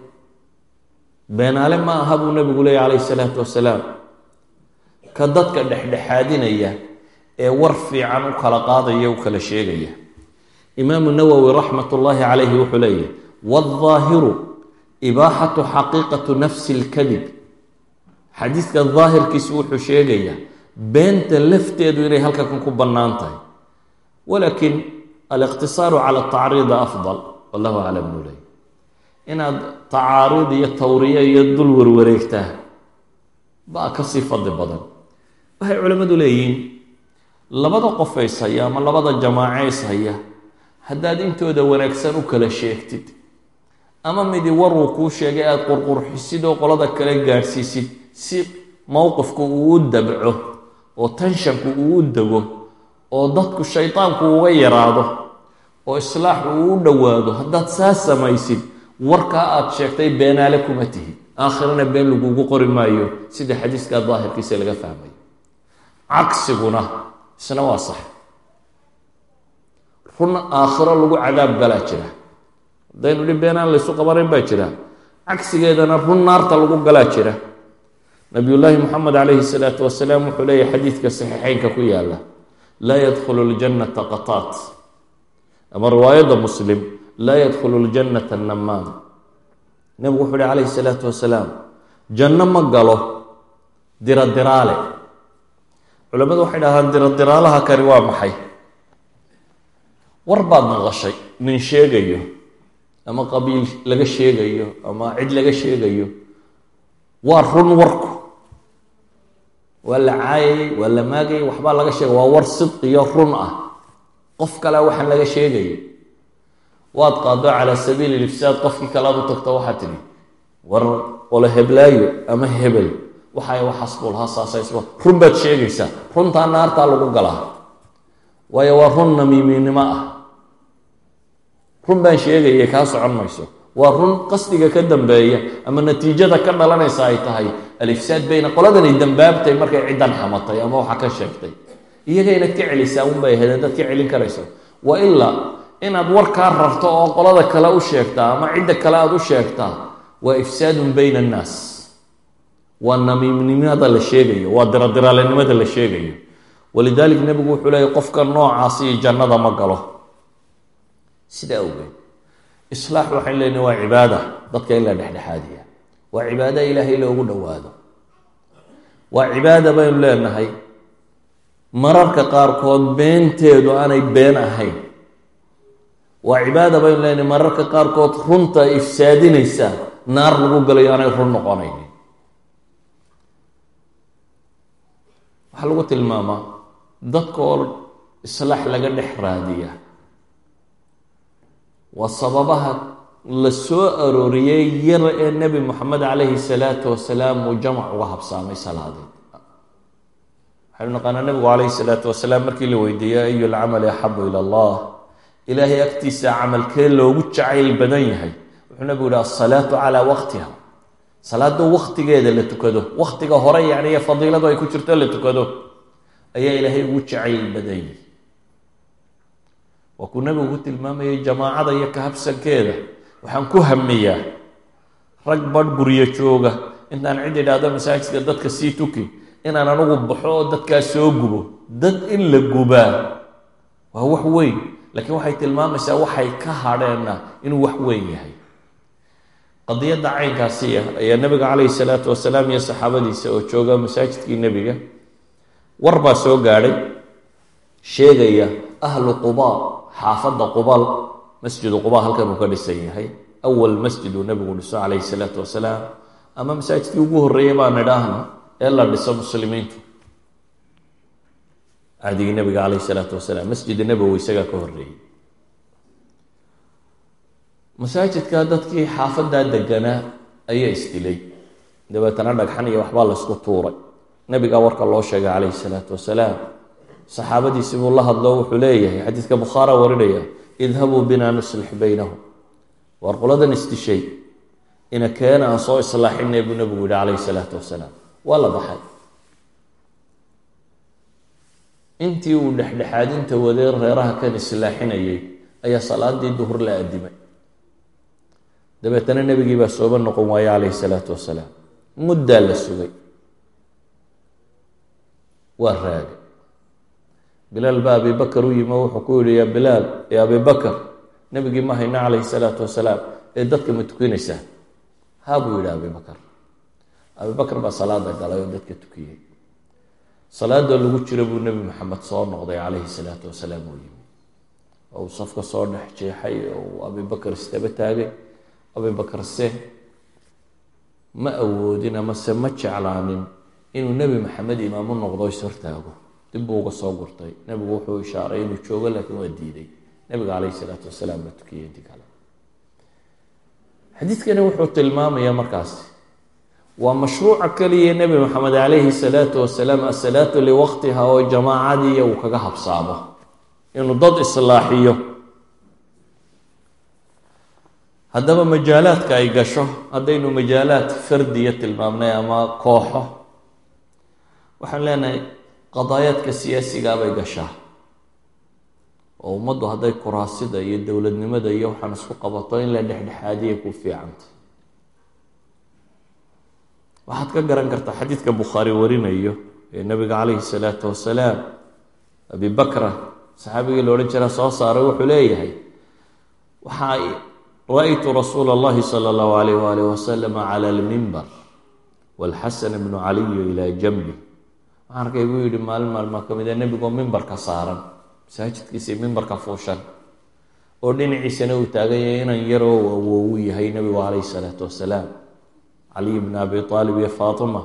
Beenaale ma aha buu nebigu leeyay calayhi salaatu wasalaam ka dadka dhexdhexaadinaya ee war fiican u kala qaadaya u kala sheegaya. Imaamu nawowi raxmat ullaahi calayhi wuxuu leeyahy waaldaahiru ibaaxatu xaqiiqatu nafsi lkadib xadiidka daahirkiisu wuxuu sheegayaa beenta lafteedu inay halkakan ku bannaan tahay. Walaakin aliqtisaaru cala tacriida afdal wallahu aclam buu leey inaad tacaariid iyo tawriye iyo dul warwareegtaa baa ka sii fadli badan. Waxay culimmadu leeyihiin labada qof is haya ama labada jamaace is haya haddaad intooda wanaagsan u kala sheegtid ama midi waruu kuu sheegay aada qurqurxisid oo qolada kale gaadhsiisid si mowqifku uu u dabco oo tanshanku uu u dego oo dadku shaydaanku uga yaraado oo islaaxu uu u dhowaado haddaad saa samaysid warkaa aad sheegtay beenaale kuma tihi. Aakhirana been lagugu qori maayo sida xadiiskaa daahirkiisa laga fahmayo cagsiguna isna waa sax. Run aakhiro lagu cadaab galaa jira. Haddaynu dhi beenaan laysu qabanayn baa jira. Cagsigeedana run naarta lagu galaa jira nabiyullaahi moxamed calayhi salaatu wasalaam wuxuu leeyahy xadiidka saxiixeynka ku yaalla laa yadkhulu ljannata qataat. Ama riwaayadda muslim laa yadkhulu ljannata namaam nebigu wuxuu uhi calayhi salaatu wasalaam janno ma galo diradiraale. Culamadu waxay dhahdaan diradiraalaha kani waa maxay? War baad maqashay nin sheegayo ama qabiil laga sheegayo ama cid laga sheegayo waa run warku waa la caayayey waa la maagayay waxbaa laga sheegay waa war sidqiyo run ah. Qof kalea waxaan laga sheegayay waad qaado calaa sabiili lifsaad qofkii kale aad u tagto waxaa tidhi war ole heblaayo ama hebel. Waxay waxasbulha saasaysba run baad sheegaysaa. Runtaa naartaa lagu galaa. Waayo waa run namiimiinimo ah. Run baan sheegaya kaa socon mayso. Waa run qasdiga ka dambeeya ama natiijada ka dhalanaysa ay tahay alifsaad bayna qoladanay dambaabtay markay ciddan xamatay ama waxa ka sheegtay. Iyaga inaad ka celisaa unbay ahayd haddaad ka celin karayso. Wa ilaa inaad warkaa rarto oo qolada kale u sheegtaa ama cidda kale aada u sheegtaa waa ifsaadun bayna annaas. Waa namiimnimada la sheegayo waa diradiraalenimada la sheegayo. Walidalik nebigu wuxuu leeyay qofka noocaasi jannada ma galo. Sidaa awgeed islaax waxayn leenahy waa cibaada dadka in la dhexdhexaadiya waa cibaada ilaahay loogu dhowaado. Waa cibaada baynu leenahay. Mararka qaarkood beenteedu aanay been ahayn. Waa cibaada baynu leenahay mararka qaarkood runta ifsaadinaysa naar lagu galayo aanay run noqonaynin. Waxaa lagu tilmaamaa dadka oo islaax laga dhex raadiya waa sababaha la soo arooriyey yar ee nebi moxamed calayhi salaatu wasalaam uu jamac uga habsaamay salaadeed. Waxaynu naqaanaa nebigu calayhi salaatu wasalaam markii la weydiiyey ayu lcamali axabu ila allah. Ilaahay agtiisa camalkee loogu jacayl badan yahay. Wuxuu nebigu yihi asalaatu calaa waqtiha. Salaada waktigeeda la tukado. Waktiga hore yani iyo fadiiladu ay ku jirto la tukado. Ayaa ilaahay ugu jacayl badan yahay. Waa kuu nebigu ku tilmaamayay jamaacada iyo kahabsankeeda waxaan ku hamiyaa. Rag badh guryo jooga. Intaan cid idhaahdo masaajidka dadka sii tuki. Inaan anigu baxo oo dadkaas soo gubo. Dad in la gubaa waa wax weyn. Laakiin waxay tilmaamaysaa waxay ka hadheenna inuu wax weyn yahay. Qadiyadda caynkaasi ah ayaa nebiga calayhi salaatu wasalaam iyo saxaabadiisa oo jooga masaajidkii nebiga. War baa soo gaadhay sheegaya ahlu qubaa xaafadda qubal masjidu qubaa halkan uu ka dhisan yahay. Awal masjid uu nebigu dhiso calayhi salaatu wasalaam ama masaajidkii ugu horreeyey baan idhaahna ee la dhiso muslimiintu. Cahdigii nebiga calayhi salaatu wasalaam masjid nebowi isagaa ka horreeyey masaajidka dadkii xaafaddaa deganaa ayaa isdilay. Dabeetana dhagxan iyo waxbaa laysku tuuray. Nebigaa warka loo sheegay calayhi salaatu wasalaam saxaabadiisi buu la hadlo wuxuu leeyahay xadiidka bukhaara warinaya idhabuu binaa nuslix baynahum. Waar qoladan isdishay ina keena aan soo islaaxinay buu nebigu yihi calayhi salaatu wasalaam. Waa la baxay. Intii uu dhexdhexaadinta wadee reeraha kan islaaxinayay ayaa salaadii duhur la adimay dabeetana nebigii baa sooba noqon waaye calayhi salaatu wasalaam. Muddaa la sugay. Waa raagay bilaal baa abibakar u yimi wuxuu ku yihi yaa bilaal ya abibakar nebigii ma hayna calayhi salaatu wasalaam ee dadka ma tukinaysaa haa buu yihi abibakar abibakar baa salaada galay oo dadka tukiyey. Salaadoo lagu jiro buu nebi maxamed soo noqday calayhi salaatu wasalaam uu yimi oo uu safka soo dhex jeexay oo uu abibakar istaba taagay. Abibakar se ma awoodin ama se ma jeclaanin inuu nebi maxamed imaamu noqdo is hortaago dib buu uga soo gurtay. Nebigu wuxuu ishaaray inuu joogo laakiin waa diiday nebiga calayhi salaatu wasalaam la tukiyey intii kale. Xadiidkani wuxuu tilmaamayaa markaasi waa mashruuca keliya nebi maxamed calayhi salaatu wasalaam asalaatu liwaqtiha oo jamaacadiiya uu kaga habsaamo. Inuu dad islaaxiyo. Haddaba majaalaadka ay gasho haddaynu majaalaad fardiya tilmaamnay ama kooxo waxaan leenahay qadaayaadka siyaasigaa bay gashaa. Oo ummaddu hadday kuraasida iyo dowladnimada iyo waxaan isku qabato in la dhexdhexaadiya ku fiicanta waxaad ka garan kartaa xadiidka bukhaari warinayo ee nabiga calayhi salaatu wasalaam abi bakra saxaabigii la odhan jira soo saaray wuxuu leeyahay waxaa ra-ytu allahi sala allahu alayh waalih wasalam cala almimbar walxasan bnu caliy ilaa janbi waxaan arkay buu yihi maalin maalmaa ka mid a nebigoo mimbarka saaran masaajidkiisii mimbarka fuushan. Oo dhinaciisana uu taaganya inan yaroo awoowu yahay nebigu calayhi salaatu wasalaam. Caliy bn abi aalib iyo faatima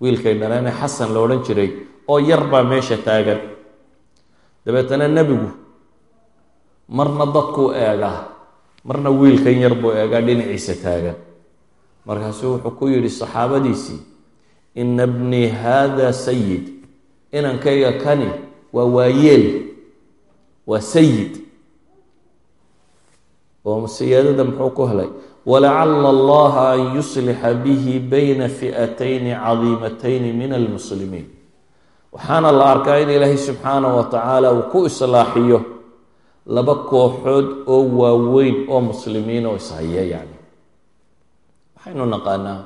wiilkay dhaleene xasan la odhan jiray oo yar baa meesha taagan. Dabeetana nebigu marna dadkuu eegaa marna wiilkan yar buu eegaa dhinaciisa taagan. Markaasuu wuxuu ku yidhi saxaabadiisii ina bnii haada sayid inankayga kani waa waayeel waa sayid oo siyaadada muxuu ku helay? Walacala allaha an yuslixa bihi bayna fi'atayni cadiimatayni min almuslimiin. Waxaana la arkaa in ilaahay subxaanahu wa tacaala uu ku islaaxiyo laba kooxood oo waaweyn oo muslimiin oo ishaya yani. Waxaynu naqaanaa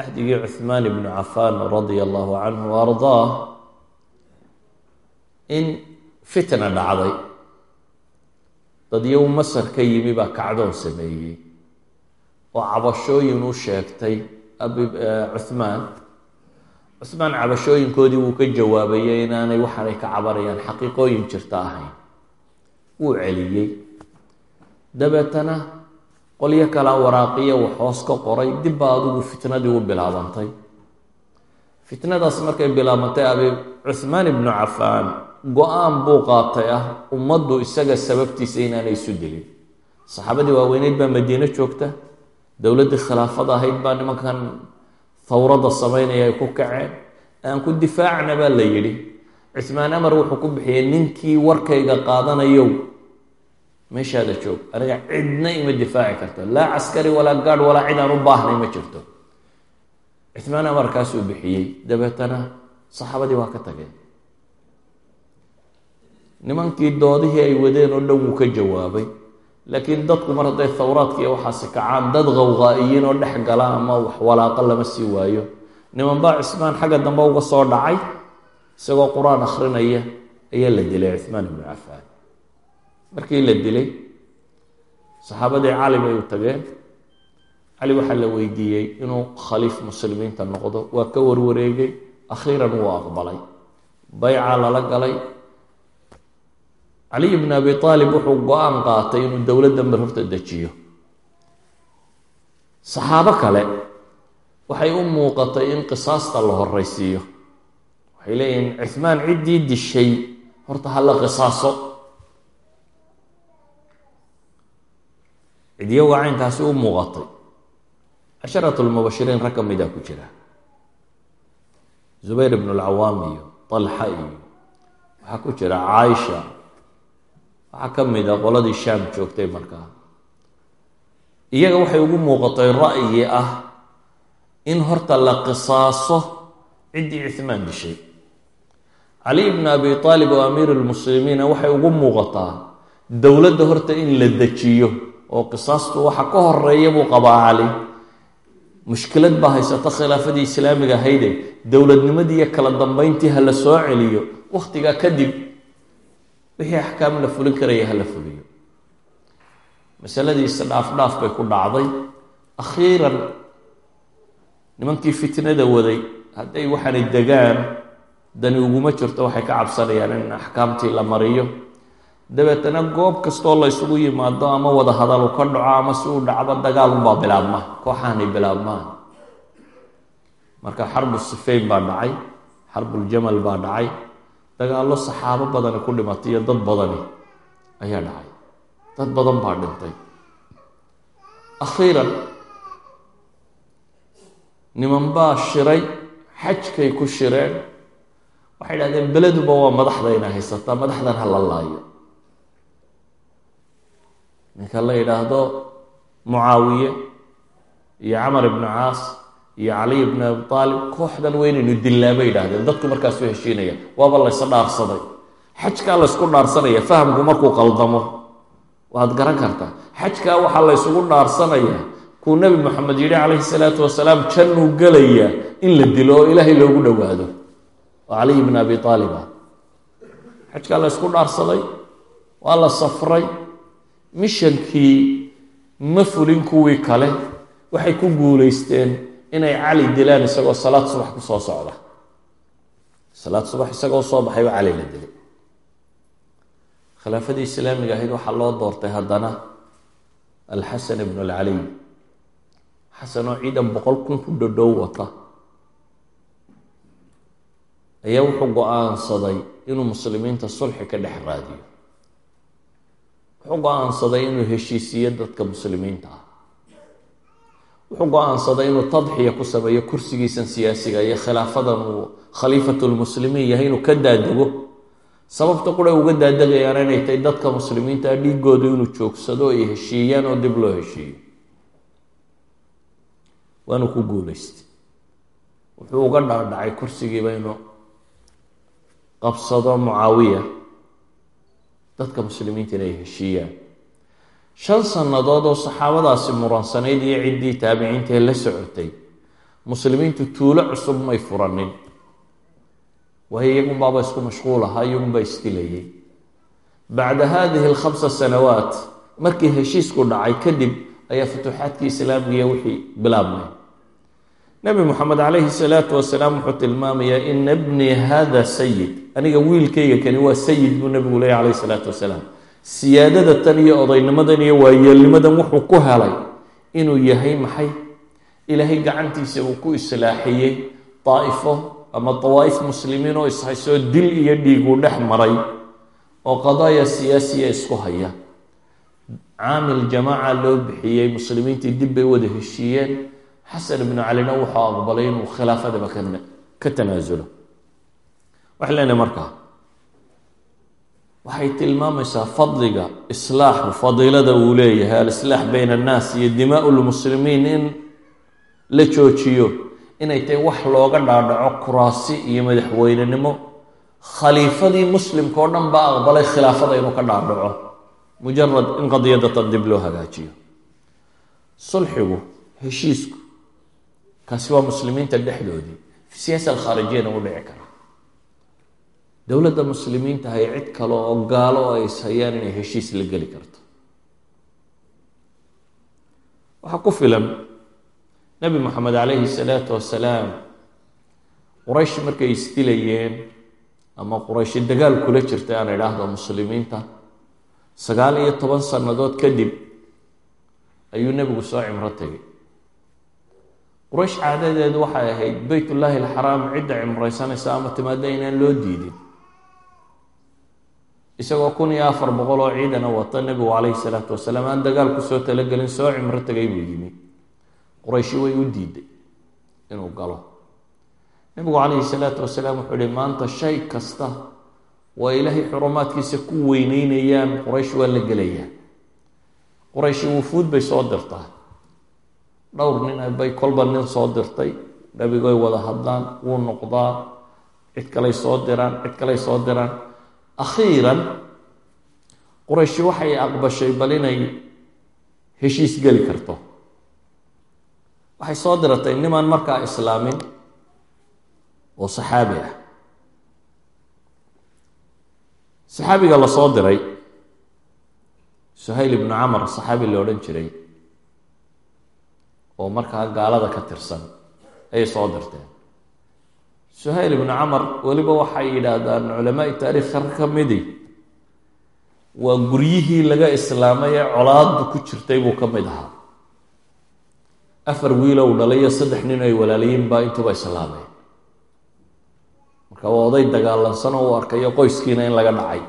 ahdigii cuhmaan ibnu cafaan radia allahu canhu ardaah in fitna dhacday. Dadyow masar ka yimi baa kacdoon sameeyey oo cabashooyin u sheegtay cuhmaan cuhmaan cabashooyinkoodii wuu ka jawaabayay inaanay waxaanay ka cabanayaan xaqiiqooyin jirta ahayn. Wuu celiyey. Dabeetana qolyo kalaa waraaqiya wax hoos ka qoray dibba adigu fitnadii u bilaabantay. Fitnadaas markay bilaabantay abi cuhmaan ibnu cafaan go'aan buu qaatay ah ummaddu isaga sababtiisa inaanay isu dilin. Saxaabadii waaweyneyd baa madiino joogta dowladdii khilaafada ahayd baa nimankan thawradda sameynaya ay ku kaceen aan ku difaacna baa la yidhi. Cuhmaan amar wuxuu ku bixiyey ninkii warkayga qaadanayow meeshaada joog. Aniga cidna ima difaaci karto. Laa caskari walaa gaadh walaa cid aan u baahnay ma jirto. Cuhmaan amarkaasuu bixiyey. Dabeetana saxaabadii waa ka tageen. Nimankii doodihii ay wadeen oo dhan wuu ka jawaabay. Laakiin dadku mar hadday thawraadka iyo waxaasi kacaan dad qawqaa-iyiin oo dhex gala ama wax walaaqo lama sii waayo. Niman baa cismaan xagga dambe uga soo dhacay isagoo qur'aan akhrinaya ayaa la dilay cuhmaan ibnu cafaan markii la dilay saxaabadii cali bay u tageen cali waxaa la weydiiyey inuu khaliif muslimiinta noqdo. Waa ka warwareegay akhiiran wuu aqbalay. Bayca lala galay. Caliy bn abi aalib wuxuu go'aan qaatay inuu dowladda mar horta dejiyo. Saxaabo kale waxay u muuqatay in qisaasta la horeysiiyo waxay leeyihiin cuhmaan ciddii dishay. Horta ha la qisaaso cidyoga caynkaasi u muuqatay. Casharat lmubashiriin rag ka mida ku jira. Zubayr ibn lcawaam iyo talxa iyo waxaa ku jira caaisha waxaa ka mid a qoladii shaam joogtay markaa iyaga waxay ugu muuqatay ra'yi ah in horta la qisaaso ciddii cuhmaan dishay. Cali bn abi aalib oo amiir lmuslimiina waxay ugu muuqataa dowladda horta in la dejiyo oo qisaastu waxa ka horreeya buu qabaa cali. Mushkilad baa haysata khilaafadii islaamiga ahayde. Dowladnimadii iyo kala dambeyntii ha la soo celiyo. Wakhtigaa kadib wixii axkaam la fulin karaya ha la fuliyo. Masaladiisa dhaaf dhaaf bay ku dhacday. Akhiiran nimankii fitnada waday hadday waxaanay degaan dani uguma jirto waxay ka cabsanayaan in axkaamtii la mariyo dabeetana goob kastoo la ysugu yimaado ama wada hadalu ka dhaco ama si uu dhacba dagaalunbaa bilaabma kooxaanay bilaabmaan marka xarbu sifeyn baa dhacay xarbuljamal baa dhacay dagaallo saxaabo badani ku dhimatay iyo dad badani ayaa dhacay. Dad badan baa dhintay. Akhiiran niman baa shiray xajkay ku shireen. Waxay idhahdeen beleduba waa madaxdayna haysataa madaxdan ha la laayo ninka la yidhaahdo mucaawiye iyo camar ibnu caas iyo caliy ibnu abi aalib kooxdan weynaynu dillaa bay yidhahdeen dadku markaasu heshiinaya waaba laysa dhaarsaday. Xajkaa laysku dhaarsanaya fahamku markuu qaldamo. Waad garan kartaa. Xajkaa waxaa laysugu dhaarsanayaa kuu nebi moxamed yidhi calayhi salaatu wasalaam jannuu gelayaa in la dilo oo ilaahay loogu dhowaado. Oo caliy ibn abi aalib ah. Xajkaa laysku dhaarsaday waa la safray mishankii ma fulin kuwii kale waxay ku guulaysteen inay cali dilaan isagoo salaad subax ku soo socda. Salaad subax isagoo soo baxayba cali la dilay. Khilaafadii islaamiga ahayd waxaa loo doortay haddana alxasan ibnu alcaliy xasan oo ciidan boqol kun ku dhodhow wata. Ayaa wuxuu go'aansaday inuu muslimiinta sulxi ka dhex raadiyo wuxuu go'aansaday inuu heshiisiiyo dadka muslimiinta ah. Wuxuu go'aansaday inuu tadxiya ku sameeyo kursigiisan siyaasiga iyo khilaafadan uu khaliifatulmuslimiin yahay inuu ka daadego. Sababta qura uga daadegayaan inay tahay dadka muslimiinta dhiigoodu inuu joogsado ay heshiiyaan oo dib loo heshiiyo. Waanu ku guulaystay wuxuu uga dhaadhacay kursigiiba inuu qabsado mucaawiya dadka muslimiinta inay heshiiyaan. Shan sannadood oo saxaabadaasi muransanayd iyo ciddii taabiciintaee la socotay muslimiintu tuulo cusub may furanin. Waayo iyagunbaaba isku mashquul ahaa iyagunbaa isdilayay bacda hadihi alkhamsa sanawaat markii heshiisku dhacay kadib ayaa futuuxaadkii islaamigiiya wixii bilaabmay nabi moxamed calayhi salaatu wasalaam wuxuu tilmaamayaa ina bnii hada sayid aniga wiilkayga kani waa sayid buu nabigu leeyay calayhi salaatu wasalaam siyaadada tan iyo odaynimadan iyo waayeelnimadan wuxuu ku helay inuu yahay maxay? Ilaahay gacantiisa uu ku islaaxiyey daa'ifo ama dawaa'if muslimiin oo ishaysoo dil iyo dhiigu dhex maray oo qadaaya siyaasiya isku haya. Caamil jamaaca loo bixiyey muslimiintii dib bay wada heshiiyeen xasan ibnu calina wuxuu aqbalay inuu khilaafadaba ka tanaasulo. Waxay leenahay markaa waxay tilmaamaysaa fadliga islaaxu fadiilada uu leeyahay alislaax bayna annaas iyo dimaau lmuslimiin in la joojiyo inay tahay wax looga dhaadhaco kuraasi iyo madaxweynenimo. Khaliifadii muslimka oo dhan baa aqbalay khilaafada inuu ka dhaadhaco mujarad in qadiyadatan dib loo hagaajiyo. Sulxigu heshiisku kaasi waa muslimiinta dhexdoodii siyaasa alkhaarijiyana u dhici kara dowladda muslimiinta hay cid kale oo gaalo oo ay ishayaan inay heshiis la geli karto waxaa ku filan nebi moxamed calayhi salaatu wasalaam quraysh markay isdilayeen ama qurayshi dagaal kula jirtay aan idhaahdo muslimiinta sagaal iyo toban sannadood kadib ayuu nebigu soo cimro tegay quraysh caadadeedu waxay ahayd beytullaahi alxaraam cidda cimraysanaysa ama timaado inaan loo diidin. Isagoo kun iyo afar boqol oo ciidana wata nebigu calayhi salaatu wasalaam aan dagaal ku soo talagelin soo cimro tegay buu yimi. Qurayshi way u diiday inuu galo. Nebigu calayhi salaatu wasalaam wuxuu ihi maanta shay kasta waa ilaahay xurumaadkiisa ku weyneynayaan quraysh waa la gelayaa. Qurayshi wufuud bay soo dirtaa dhowr nin bay kolba nin soo dirtay. Nebigoy wada hadlaan wuu noqdaa cid kaley soo diraan cid kaley soo diraan. Akhiiran qurayshi waxay aqbashay bal inay heshiis geli karto. Waxay soo diratay nimaan markaa islaamin oo saxaabi ah. Saxaabiga la soo diray suhayl ibnu camar saxaabi la odhan jiray oo markaa gaalada ka tirsan ayay soo dirteen. Suhayl ibnu camar weliba waxay yidhaahdaan culamaai taariikh kar ka midi. Waa guryihii laga islaamay ee colaaddu ku jirtay buu ka mid ahaa. Afar wiilow dhalay iyo saddex nin ay walaalayiin baa intuba islaameen. Marka waa oday dagaalansan oo u arkayo qoyskiina in laga dhacay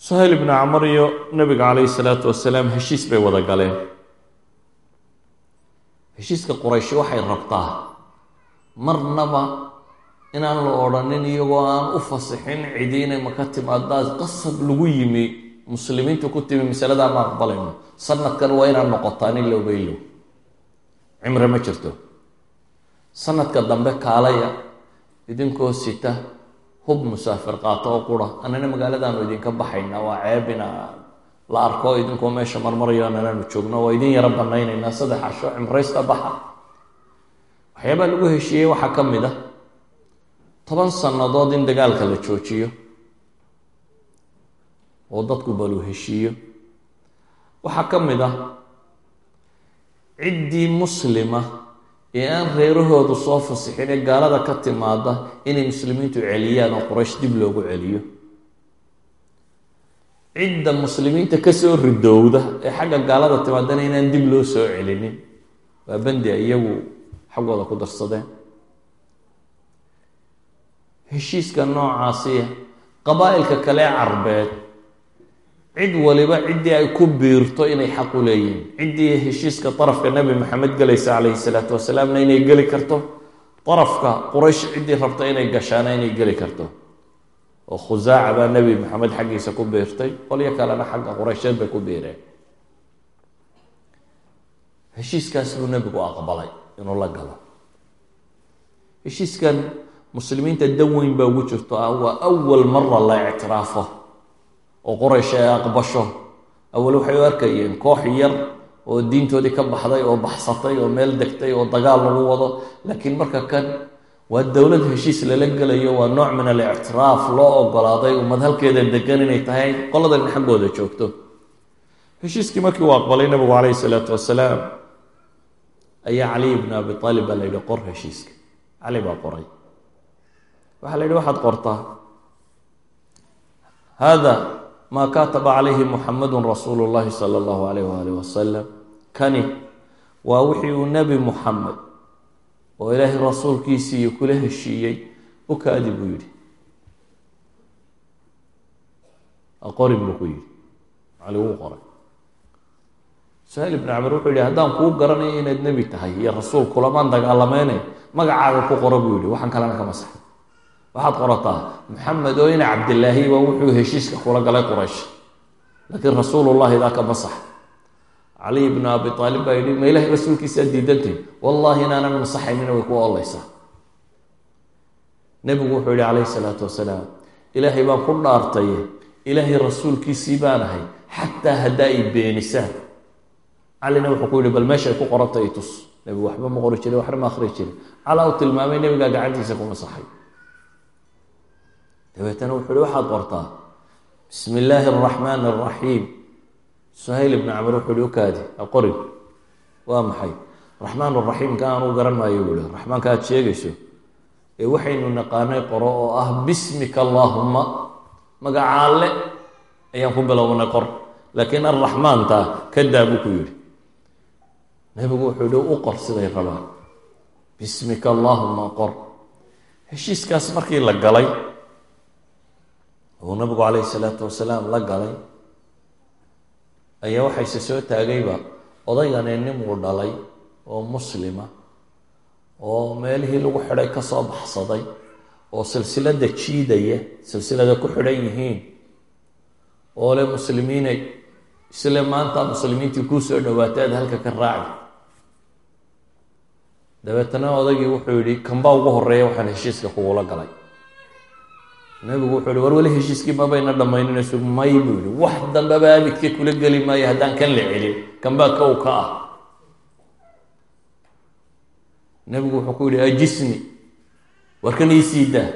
suhayl ibnu camar iyo nabiga calayhi salaatu wasalaam heshiis bay wada galeen. Heshiiska qurayshi waxay rabtaa marnaba inaan la odhanin iyagoo aan u fasixin cidi inay maka timaadaad qasab lagu yimi muslimiintu ku timi masaladaa ma aqbalayno. Sanadkan waa inaad noqotaan in lowbaylow cimre ma jirto. Sanadka dambe kaalaya idinkoo sita hub musaafir qaato oo qura. Annana magaaladaanu idinka baxayna waa ceebina. La arko idinkoo meesha marmarayo annanaanu joogno waa idin yaro banaynaynaa saddex casho cimraysta baxa. Waxyaabaa lagu heshiiyey waxaa ka mid a toban sannadood in dagaalka la joojiyo. Oo dadku balu heshiiyo. Waxaa ka mid ah ciddii muslima ee aan reerahoodu soo fasixin ee gaalada ka timaada inay muslimiintu celiyaan oo quraysh dib loogu celiyo. Cidda muslimiinta ka soo ridowda ee xagga gaalada timaadana inaan dib loo soo celinin. Waa bandi a iyagu xaggooda ku darsadeen. Heshiiska noocaasiya qabaa'ilka kale ee carbeed cid waliba ciddii ay ku biirto inay xaq u leeyihiin. Ciddii heshiiska darafka nebi maxamed gelaysa calayhi salaatu wasalaamna inay geli karto. Darafka quraysh ciddii rabta inay gashaana inay geli karto. Oo khusaaca baa nebi maxamed xaggiisa ku biirtay. Qolyo kalena xagga quraysheed bay ku biireen. Heshiiskaas buu nebigu aqbalay inuu la galo. Heshiiskan muslimiinta dan weyn baa ugu jirto ah waa awal mara la ictiraafo oo qoraysh ay aqbasho. Awal waxay u arkayeen koox yar oo diintoodii ka baxday oo baxsatay oo meel degtay oo dagaal lagu wado. Laakiin marka kan waa dowlad heshiis lala gelayo waa nooc min alictiraaf loo ogolaaday. Ummad halkeeda degan inay tahay qoladan xaggooda joogto. Heshiiskii markii uu aqbalay nabigu calayhi salaatu wasalaam ayaa caliy bni abi aalib baa la yidhi qor heshiiska. Cali baa qoray. Waxaa la yidhi waxaad qortaa. Hada ma kataba calayhi muxamadu rasuulu llahi sala allahu alayh waalih wasalam kani waa wixii uu nebi muxamed oo ilaahay rasuulkiisiiyo kula heshiiyey u kaadi buu yidhi. Qorin buu ku yidhi. Cali wuu qoray. Suhayl ibni camar wuxuu yihi haddaan kuu garanayo inaad nebi tahay iyo rasuul kulamaan dagaalameene magacaaga ku qoro buu yihi waxaan kalena ka masax waxaad qorataa maxamed oo ina cabdilaahi waa wuxuu heshiiska kula galay quraysh. Laakiin rasuulullahi daa ka masax caliy ibnu abi aalib baa yidhi ma ilahay rasuulkiisaa diidantihin wallahi inaanan masaxaynina way ku ooleysaa nebigu wuxuu yihi calayhi salaatu wasalaam ilaahay baan ku dhaartaye ilaahay rasuulkiisii baan ahay xataa haddaa ay beenisaan calina wuxuu ku yihi bal meeshay ku qoranta i tus. Nebigu waxba ma qori jirin waxna ma akhri jirin. Calaa u tilmaamay nebigaa gacantiisa ku masaxay dabeetana wuxuu hi waxaad qortaa bismi illaahi araxmaan araxiim suhayl ibni camar wuxuu hi ukaadi ha qorin waa maxay? Raxmaan raxiimka aanu garan maayo buu hi raxmaanka aad sheegayso ee waxaynu naqaanay qoro oo ah bismika allaahumma magacaalle ayaan ku bilownay qor laakiin arraxmaanta kadaa buu ku yidhi. Nebigu wuxuu yihi u qor siday rabaan bismika allaahuma qor. Heshiiskaas markii la galay uu nabigu calayhi salaatu wasalaam la galay. Ayaa waxayse soo taagayba odaygani ninuu dhalay oo muslima oo meelihii lagu xidhay ka soo baxsaday oo silsilada jiidaya silsilada ku xidhan yihiin. Oo le muslimiinay isle maanta muslimiintii kuu soo dhawaatay aad halka ka raacdi dabeetana odaygii wuxuu yihi kanbaa ugu horreeya waxaan heshiiska kugula galay nabigu wuxuu yihi war weli heshiiskii mabayna dhammayninayso may buu yihi wax dambeba abidka kula geli maayo haddaan kan la celin. Kanbaa kow ka ah. Nabigu wuxuu ku yihi ajisni war kan iisii daa.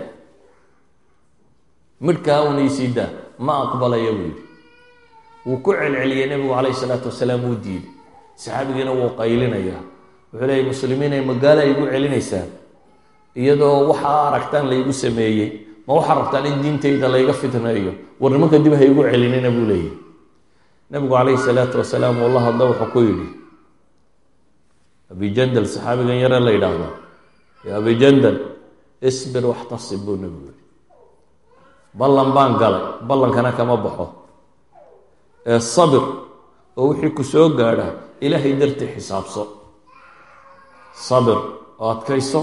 Midhkaa una iisii daa ma aqbalaya buu yihi wuu ku celceliyey nabigu calayhi salaatu wasalaam wuu diiday. Saxaabigiina wuu qaylinayaa. Wuxuu leeyay muslimiin ay magaalo ay igu celinaysaan? Iyadoo waxaa aragtaan laygu sameeyey ma waxaa rabtaan in diintayda layga fitneeyo? War nimanka dib ha igu celinina buu leeyahy nabigu calayhi salaatu wasalaam uu la hadlo wuxuu ku yidhi abijandal saxaabigan yare la yidhaahdo ya abijandal isbir waxtasib buu nabigu yihi ballan baan galay ballankana kama baxo. Ee sabir oo wixii ku soo gaadha ilaahay dartii xisaabso. Sabir oo adkayso.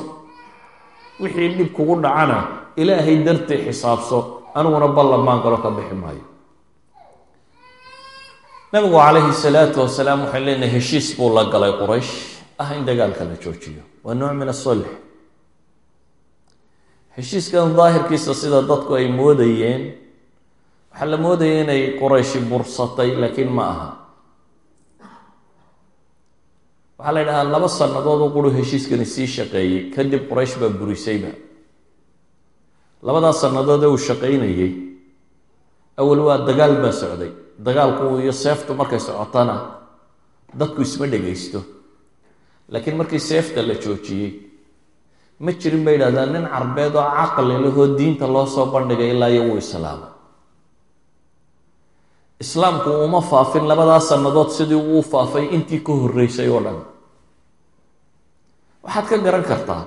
Wixii dhib kugu dhacana ilaahay dartii xisaabso aniguna ballan maan galo ka bixi maayo. Nabigu calayhi salaatu wasalaam waxay leenahay heshiis buu la galay quraysh. Ah in dagaalka la joojiyo. Waa nooc min asulx heshiiskan daahirkiisa sida dadku ay moodayeen waxaa la moodaya inay qurayshi bursatay laakiin ma aha. Waxaa la yidhahaa laba sannadood oo quru heshiiskani sii shaqeeyey. Kadib quraysh baa burisayba labadaas sannadood ee uu shaqaynayey awal waa dagaal baa socday. Dagaalku iyo seeftu markay socotana dadku isma dhegaysto. Laakiin markii seefta la joojiyey ma jirin bay yidhahdaan nin carbeed oo caqli lahoo diinta loo soo bandhigay ilaa iyo uu islaamo islaamku uma faafin labadaas sannadood sidii uu faafay intii ka horreysay oo dhan. Waxaad ka garan kartaa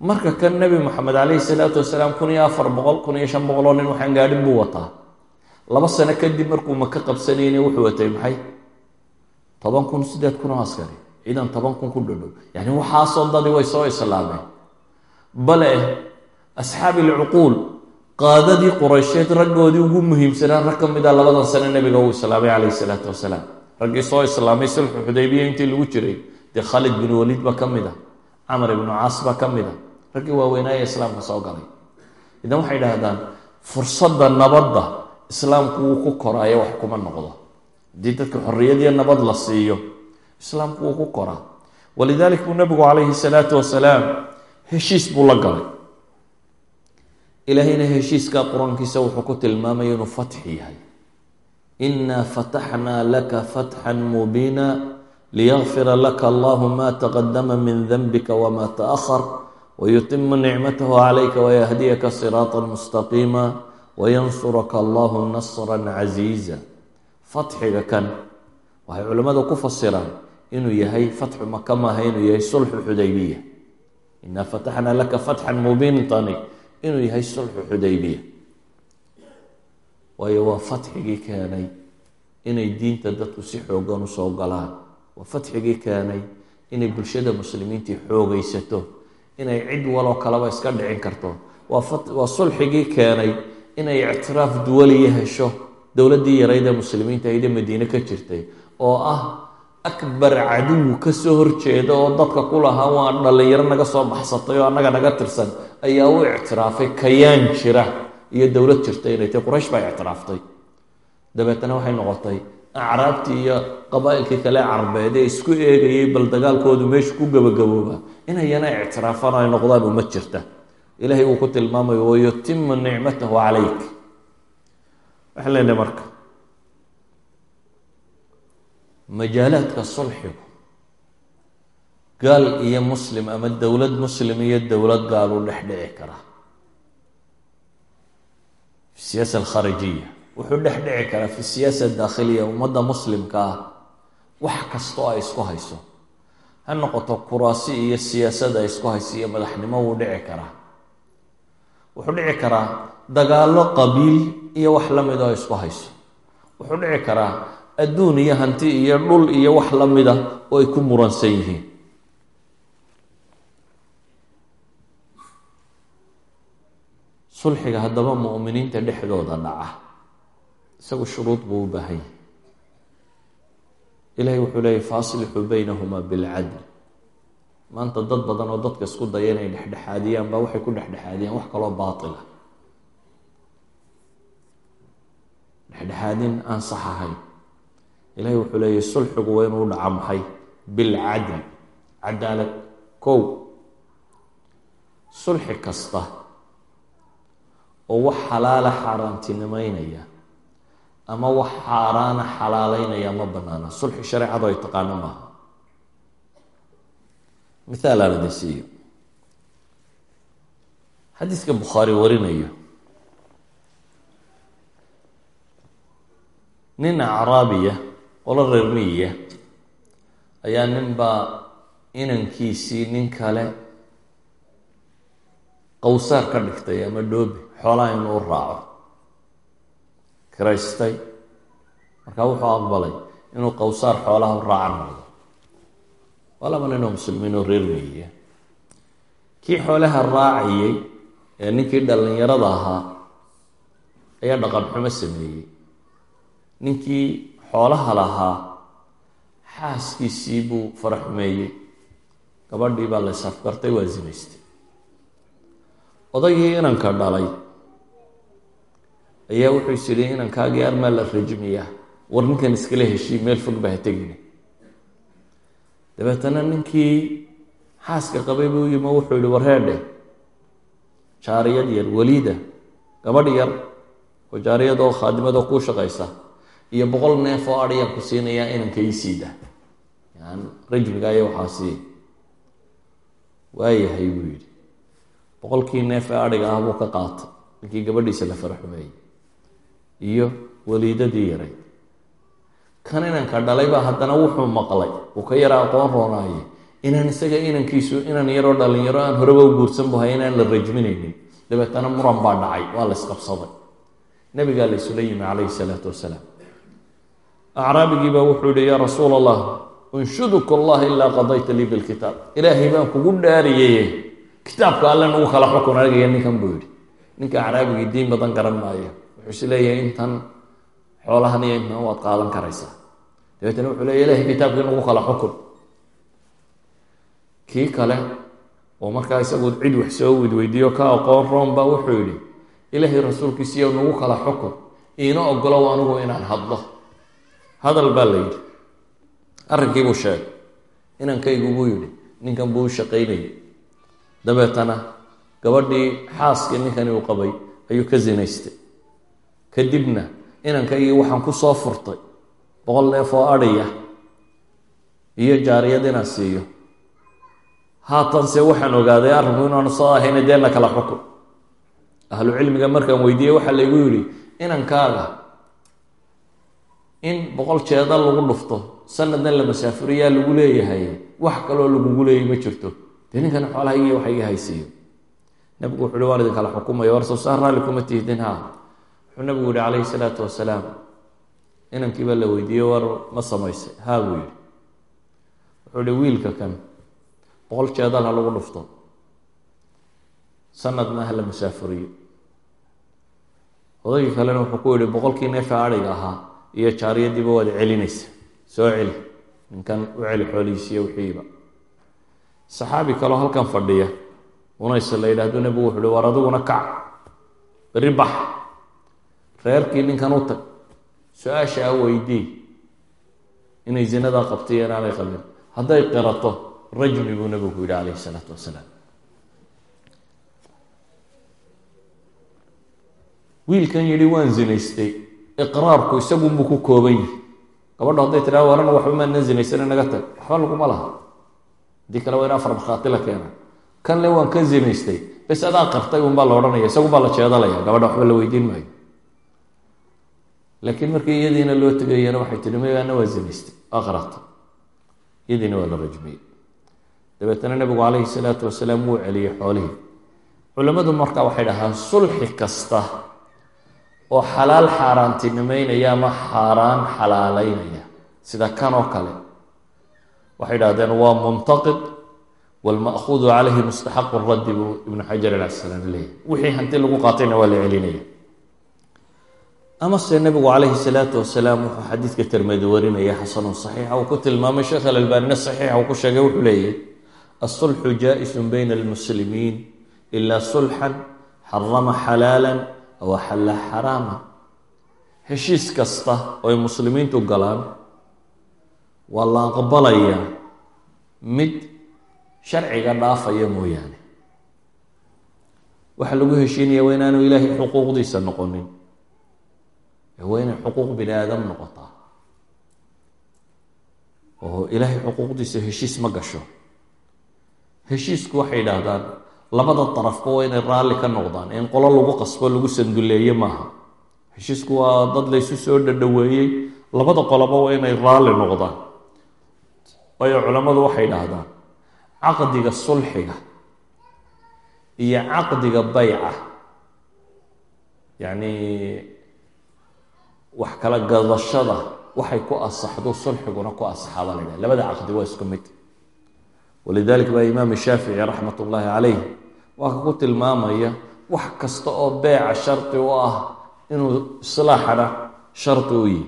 marka kan nebi moxamed calayhi salaatu wasalaam kun iyo afar boqol kun iyo shan boqol oo nin waxaan gaadhin buu wataa. Laba sano kadib markuu maka qabsanayna wuxuu watay maxay? Toban kun siddeed kun oo askari. Ciidan toban kun ku dhodhow yacni waxaasoo dadi way soo islaameen. Bale asxaabi ilcuquul qaadadii quraysheed raggoodii ugu muhiimsanaa rag ka mid a labadan sano nebiga uu islaamay calayhi salaatu wasalaam. Raggii soo islaamay sulxu xudaybiya intii lagu jiray dee khalid bin waliid ba ka mid a camar ibnu caas ba ka mid a raggii waaweynaaye islaamka soo galay. Idan waxay idhaahdaan fursadda nabadda islaamku wuu ku koraayo wax kuma noqdo. Haddii dadka xorriyadiyo nabad la siiyo islaamku wuu ku koraa. Walidalik buu nabigu calayhi salaatu wasalaam heshiis buu la galay. Ilaahayna heshiiskaa qur'aankiisa wuxuu ku tilmaamaya inuu fatxi yahay. Inaa fataxnaa laka fatxan mubiina liyakfira laka allahu ma taqadama min danbika wma taأhar wayutima nicmatahu calayka wayahdiyaka siraata mustaqiima wayansuraka allahu nasra casiiza fatxiga kan waxay culimmadu ku fasiraan inuu yahay fatxu maka maaha inuu yahay sulxu xudaybiya inaa fataxnaa laka fatxan mubiintani inuu yahay sulxu xudaybiya waayo waa fatxigii keenay inay diinta dadku si xoogan u soo galaan waa fatxigii keenay inay bulshada muslimiintii xoogaysato inay cid waloo kaleba iska dhicin karto. Waa sulxigii keenay inay ictiraaf duwaliya hesho dowladdii yarayd ee muslimiinta aydee madiine ka jirtay oo ah akbar caduw ka soo horjeeda oo dadka ku lahaa waa dhallinyaro naga soo baxsatay oo annaga naga tirsan ayaa u ictiraafay kayaan jira iyo dowlad jirta inay tahy quraysh baa ictiraaftay. Dabeetana waxay noqotay acraabtii iyo qabaa-ilkii kale carbeed ee isku eegayay bal dagaalkoodu meesha ku gabagabooba inayana ictiraafan ay noqdaan uma jirta. Ilahay uu ku tilmaamayo wayutimu nicmatahu calayk. Waxaan leenahay marka? Majaalaadka sulxigu gaal iyo muslim ama dowlad muslim iyo dowlad gaal u dhex dhici karaa fi siyaasa alkharijiya wuxuu dhex dhici karaa fi siyaasa daakhiliya ummadda muslimka ah. Wax kastoo ay isku hayso ha noqoto kuraasi iyo siyaasad ay isku hayso iyo madaxnimo wuu dhici karaa. Wuxuu dhici karaa dagaallo qabiil iyo wax la mid oo isku hayso. Wuxuu dhici karaa adduun iyo hanti iyo dhul iyo wax la mida oo ay ku muransan yihiin. Sulxiga haddaba mu'miniinta dhexdooda dhaca. Isagu shuruud buu u baahan yahay ilahay wuxuu leeyay faaslixuu baynahumaa bilcadl. Maanta dad badan oo dadka isku daya inay dhexdhexaadiyaan baa waxay ku dhexdhexaadiyaan wax kaloo baatila dhexdhexaadin aan sax ahayn ilahay wuxuu leeyahy sulxigu waa inuu dhaca maxay bilcadl. Cadaalad kow. Sulxi kasta oo wax xalaala xaaraantinimeynaya ama wax xaaraana xalaaleynaya ma banaana sulxi shareecadu ay taqaano maaha mithaal aan idin siiyo. Xadiiska bukhaari warinayo. Nin acraabiya qolo reer miyiya ayaa ninbaa inankiisii nin kale qowsaar ka dhigtay ama dhoobi xoolaha inuu raaco kiraystay. Markaa wuxuu aqbalay inuu qowsaar xoolaha u raacan noqdo. Waa laba muslimiin oo reer weeye. Kii xoolaha raacayay ee ninkii dhallinyarada ahaa ayaa dhaqan xumo sameeyey. Ninkii xoolaha lahaa xaaskiisii buu fara xumeeyey gabadhii baa la isafgartay waa zinaystay. Odaygii inanka dhalay ayaa wuxuu is yidhi inankaagii armaa la rajmiyaa war ninkan iskala heshii meel fog baa ha tegina dabeetana ninkii xaaska qabay buu yimi wuxuu yihi warheedhe jaariyad yar waliida gabadh yar oo jaariyad oo khaadimado kuu shaqaysa iyo boqol neef oo adhiyaan ku siinayaa inanka ii siida. Yan rajmiga aya waxaasi waayahay buu yidhi. Boqolkii neef ee adhiga ah buu ka qaatay. Ninkii gabadhiisa la fara xumeeyey iyo waliidadii yaray. Kan inanka dhalaybaa haddana wuxuu maqlay. Uu ka yara aqoon roonaaye. Inaan isaga inankiisu inan yaroo dhalinyaro aan horeba u guursan buhay inaan la rajminaynin. Dabeetana muran baa dhacay waa la isqabsaday. Nabigaa la isula yimi calayhi salaatu wasalaam. Acraabigiibaa wuxuu yihi yaa rasuul allah unshuduka allah ilaa qadayta lii bilkitaab. Ilaahay baan kugu dhaariyeye kitaabka alle nagu kala xukun anigaya ninkan buu yihi ninka acraabigii diin badan garan maayo wuxuu is leeyahay intan xoolahan iyo intan waad qaadan karaysaa. Dabeetana wuxuu leeya ilahay kitaabkii nagu kala xukun. Kii kale oo markaa isagu cid wax soo widweydiiyo ka aqoon room baa wuxuu yidhi ilaahay rasuulkiisiiyo nagu kala xukun. Iina ogolow anigu inaan hadlo. Hadal baa la yidhi. Arrinkiibuu sheegay. Inankaygu buu yidhi ninkan buu shaqaynayay. Dabeetana gabadhii xaaskii ninkani uu qabay ayuu ka zinaystay kadibna inankaygii waxaan ku soo furtay. Boqol neef oo adhiya iyo jaariyad inaan siiyo. Haatanse waxaan ogaaday arrinku inaanu soo ahayna dee na kala xukun ahlu cilmiga markaan weydiiyey waxaa laygu yidhi inankaaga in boqol jeeda lagu dhufto sanadna la masaafuriyaa lagu leeyahay wax kaloo lagugu leeyay ma jirto. Dee ninkan xoolahaygiiyo waxa iga haysiiyo nabigu wuxu uhi waan idin kala xukumaya war soo saa raalli kuma tihdin ha wuxuu nabigu yihi calayhi salaatu wasalaam inankii baa la weydiiyey war ma samaysay. Haa buu yidhi. Wuxuu ihi wiilka kan boqol jeedal ha lagu dhufto. Sanadna ha la masaafuriyo odaygii kalena wuxuu ku yihi boqolkii neefa adhiga ahaa iyo jaariyadiiba waad celinaysa. Soo celi. Ninkan u celi xoolihiisiiyo wixiiba. Saxaabi kaloo halkan fadhiya unayse la yidhaahdo nebigu wuxu uhi war adiguna kac. Berri bax reerkii ninkan u tag. Su'aasha a weydii. Inay zinadaa qabtay iyo inaanay qabin hadday qirato rajmi buu nebigu ku yidhi calayhi isalaatu wasalaam. Wiilkan yidhi waan zinaystay. Iqraarku isagunbuu ku kooban yihi gabadho hadday tidhaha warana waxba maadnan zinaysana naga tag. Waxba laguma laha. Haddii kale waa in afar markhaati keena. Kan le waan ka zinaystay. Bes adaa qartay unbaa la odhanaya. Isagunbaa la jeedalaya. Gabadha waxba la weydiin maayo laakiin markii iyadiina loo tegayana waxay tihi mayaana waa zinaystay waa qaratay iyadiina waa la rajmiyey dabeetana nebigu calayhi salaatu wasalaam wuu celiyey xoolihii. Culammadu markaa waxay dhahaan sulxi kasta oo xalaal xaaraantinimeynaya ama xaaraan xalaaleynaya sida kan oo kale. Waxay dhahdeen waa muntaqid waalma'khuudu calayhi mustaxaqu raddi buu ibnu xajar alcasalaani leeyahy wixii hanti lagu qaatayna waa la celinaya amase nebigu calayhi salaatu wasalaam wuxuu xadiidka tirmidi warinaya xasanun saxiixa uu ku tilmaamay. Sheekh alalbaanina saxiixa uu ku sheegay wuxuu leeyahy asulxu jaa-isun bayna almuslimiin ilaa sulxan xarama xalaala aw axalla xaraama heshiis kasta oo ay muslimiintu galaan waa la aqbalayaa mid sharciga dhaafaya mooyaane. Waxa lagu heshiinaya waa inaanu ilaahay xuquuqdiisa noqonin waa inay xuquuq bini aadam noqotaa oo ilaahay xuquuqdiisa heshiis ma gasho. Heshiisku waxay idhaahdaan labada darafba waa inay raalli ka noqdaan. In qolo lagu qasbo lagu sanduleeye maaha. Heshiisku waa dad laysu soo dhadhaweeyey. Labada qoloba waa inay raalli noqdaan. Waayo culammadu waxay idhaahdaan caqdiga sulxiga iyo caqdiga bayca yacni wax kala gadashada waxay ku asaxdo sulxiguna ku asaxaaba la ydhaha labada caqdi waa isku mid. Walidalik baa imaam shaafici raxmat ullaahi calayh waa ku tilmaamaya wax kasta oo beeca shardi u ah inuu islaaxana shardi u yihi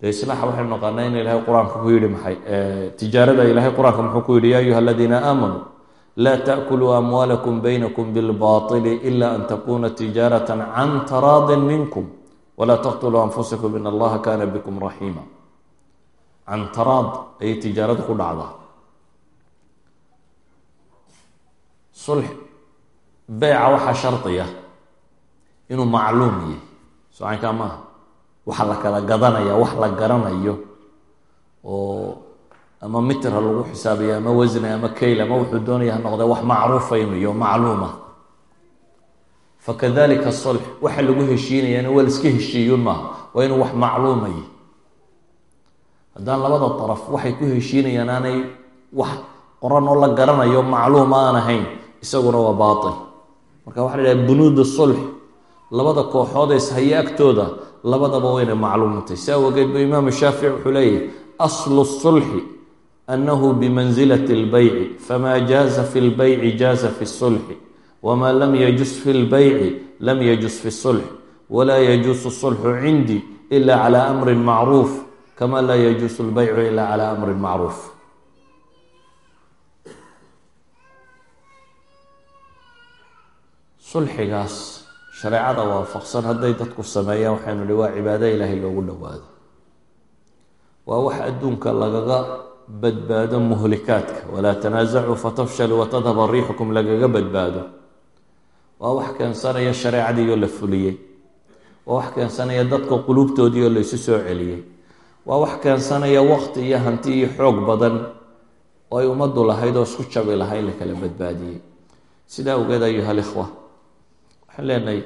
dee islaaxa waxaynu naqaanaa in ilahay qur'aanka ku yihi maxay tijaarada ilahay qur'aanka muxuu ku yihi ya ayuha aladiina aamanuu laa taakuluu amwaalakum baynakum bilbaطili ila an takuna tijaarata can taraadin minkum walaa taqtuluu anfusakum in allaha kana bikum raxiima can taraad ayay tijaaradu ku dhacdaa. Sulx beyca waxaa shardiya inuu macluum yahay. Socankaa maaha waxa la kala gadanaya wax la garanayo oo ama mitra lagu xisaabiyo ama wasne ama kayl ama wuxuu doonaya ha noqdee wax macruufa inuu iyo macluuma fakadalika sulx waxa lagu heshiinayana waa la iska heshiiyun maaha waa inuu wax macluumay haddaan labada daraf waxay ku heshiinayaan aanay wax qoran oo la garanayo macluum aan ahayn isaguna waa baatil. Marka waxa la idhaha bunuud sulx labada kooxood ee ishaya agtooda labadaba waynay macluumtay. Si awageed bu imaamu shaafici wuxuu leeyahy aslu sulxi annahu bimansilati اlbeyci fama jaaza fi lbeyci jaaza fi sulxi wma lam yajus fi lbeyci lam yajus fi sulx wla yajuusu sulxu cindii ila cala amrin macruuf kama laa yajuusu lbeycu ila cala amrin macruuf sulxigaas shareecada waafaqsan hadday dadku sameeyaan waxaynu hi waa cibaado ilaahay loogu dhowaado. waa wax adduunka lagaga badbaado muhlikaadka. walaa tanaasacuu fatafshaluu watadhaba riixukum lagaga badbaado waa wax keensanaya shareecadiioo la fuliyey. Waa wax keensanaya dadka quluubtoodii oo laysu soo celiyey. Waa wax keensanaya waqti iyo hanti iyo xoog badan oo ay ummaddu lahayd oo isku jabi lahayd la kala badbaadiyey. Sidaa awgeed ayuha alikhwa waxaan leenahay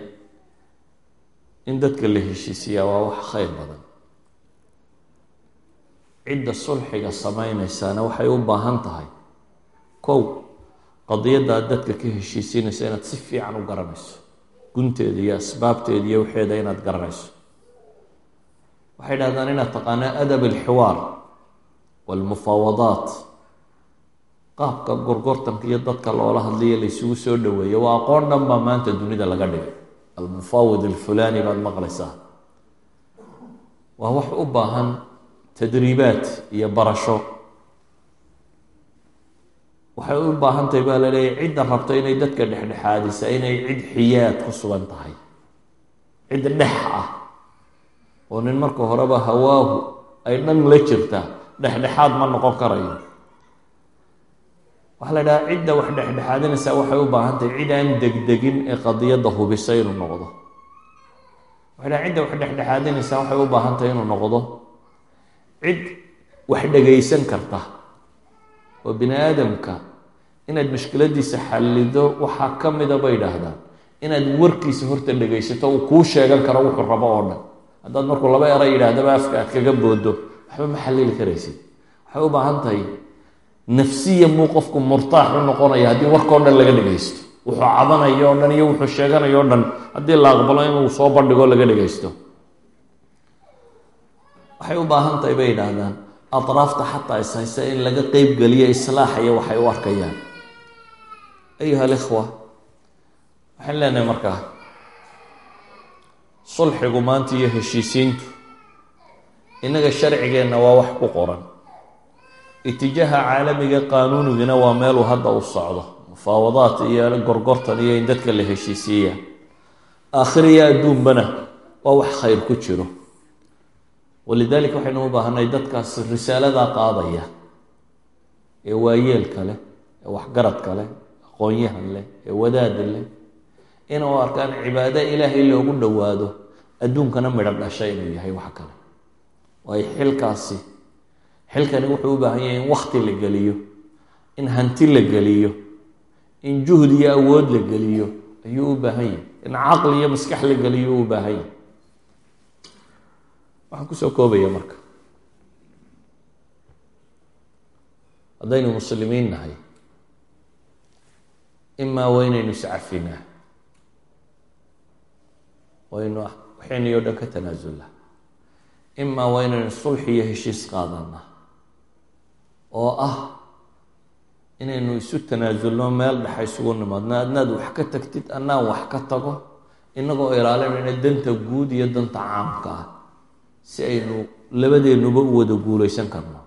in dadka la heshiisiyaa waa wax khayr badan. Cidda sulxiga sameynaysaana waxay u baahan tahay. Kow qadiyadda aad dadka ka heshiisiinayso inaad si fiican u garanayso. Gunteeda iyo asbaabteeda iyo waxeeda inaad garanayso. Waxay dhahdaan inaad taqaanaa adab alxiwaar walmufaawadaat. Qaabka gorgortanka iyo dadka loola hadlayo laysugu soo dhaweeyo waa aqoon dhan baa maanta dunida laga dhigay. Almufaawid alfulani baad maqlaysaa. Waa wax u baahan tadriibaad iyo barasho waxay u baahan tahay baa la leeyahy cidda rabto inay dadka dhexdhexaadisa inay cid xiyaad ku sugan tahay. Cid dhex ah. Oo nin marka horeba hawaahu ay dhan la jirta dhexdhexaad ma noqon karayo. Waxaa la dhahaa cidda wax dhexdhexaadinaysaa waxay u baahan tahay cid aan degdegin ee qadiyadda hubisa inuu noqdo. Waxay dhaha cidda wax dhexdhexaadinaysaa waxay u baahan tahay inuu noqdo cid wax dhegaysan karta. Oo bini aadamka inaad mushkiladiisa xallido waxaa ka mida bay idhaahdaan. Inaad warkiisa horta dhegaysato uu kuu sheegan karo wuxuu rabo oo dhan. Haddaad markuu laba era yidhaahdaba afka aad kaga boodo. Waxba ma xallili karaysid. Waxay u baahan tahay nafsiya muu qofku murtaax u noqonaya haddii warkao dhan laga dhegaysto. Wuxuu cabanayo o dhan iyo wuxuu sheeganayo o dhan. Haddii la aqbalo inuu soo bandhigo laga dhegaysto. Waxay u baahan tahay bay yidhaahdaan atraafta xataa is haysa in laga qeybgeliyo islaaxaya waxay u arkayaan ayuha alikhwa waxaan leenahay markaa sulxigu maanta iyo heshiisiintu innaga sharcigeenna waa wax ku qoran. Itijaaha caalamiga qaanuunigina waa meeluu hadda u socdo. Mufaawadaat iyo gorgortan iyo in dadka la heshiisiiya. Aakhiriya adduunbana waa wax khayr ku jiro. Walidaalika waxaynu u baahanay dadkaas risaaladaa qaadaya ee waayeelka leh ee waxgaradka leh aqoon-yahan leh ee wadaada leh inuu arkaan cibaado ilaahay loogu dhowaado adduunkana midho dhasha inuu yahay wax kale. Waayo xilkaasi xilkani wuxuu u baahan yahay in wakti la geliyo in hanti la geliyo in juhd iyo awood la geliyo ayuu u baahan yahay. In caqli iyo maskax la geliyo u baahan yahay. Waxaan ku soo koobaya marka. Haddaynu muslimiin nahay imaa waynaynu iscafinaa waynu waxaynu o dhan ka tanaasulnaa imaa waa inaynu sulxi iyo heshiis qaadanaa oo ah inaynu isu tanaasulno meel dhexa isugu nimaadno adnaad wax ka tagtid annaan wax ka tago. Innagoo ilaalinayna danta guud iyo danta caamka ah si aynu labadeennuba u wada guulaysan karno.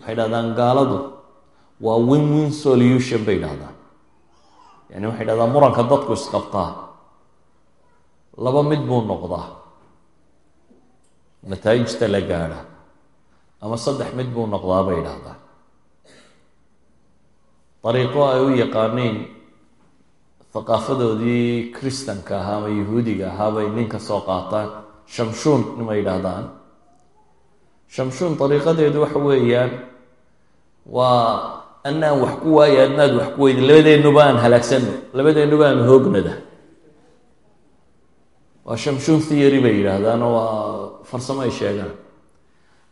Waxay dhahdaan gaaladu waa win win solution bay dhahdaan yani waxay dhahdaan muranka dadku isqabtaa. Laba mid buu noqdaa. Nataa'ijta la gaadha. Ama saddex mid buu noqdaa bay dhahdaan dariiqo ay u yaqaaniin thaqaafadoodii kristanka ahaa ama yahuudiga ahaa bay ninka soo qaataan. Shamshuun nimay yidhaahdaan shamshuun dariiqadeedu waxa weeyaan waa anaan wax ku waayo adnaad wax ku weydi labadeennuba aan halaagsano labadeennuba aan hoognada waa shamshuun theory bay yidhaahdaan oo waa farsamo ay sheegaan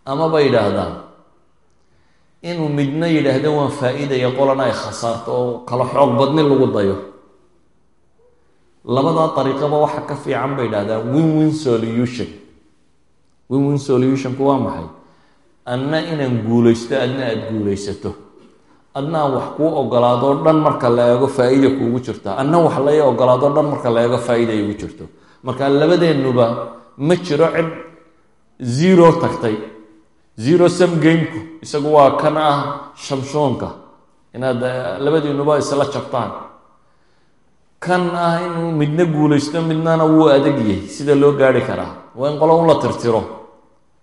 ama bay yidhaahdaan inuu midna yidhaahdo waan faa-iidaya qolana ay khasaarto oo kala xoog badni lagu dayo labadaa dariiqaba waxa ka fiican bay yidhahdaan win win solution win win solutionku waa maxay adna inaan guulaysto adna aada guulaysato adnaan wax kuu ogolaadoo dhan marka la eego faa-iida kuugu jirta adna wax lai ogolaadoo dhan marka la eego faa-iida igu jirto. Marka labadeennuba ma jiro cid zero tagtay. Zero sam gameku. Isagu waa kan ah shamshoonka. Inaad labadiinuba isla jabtaan. Kan ah inuu midna guulaysto midnana wuu adag yahay sida loo gaari karaa. Waa in qolo un la tirtiro.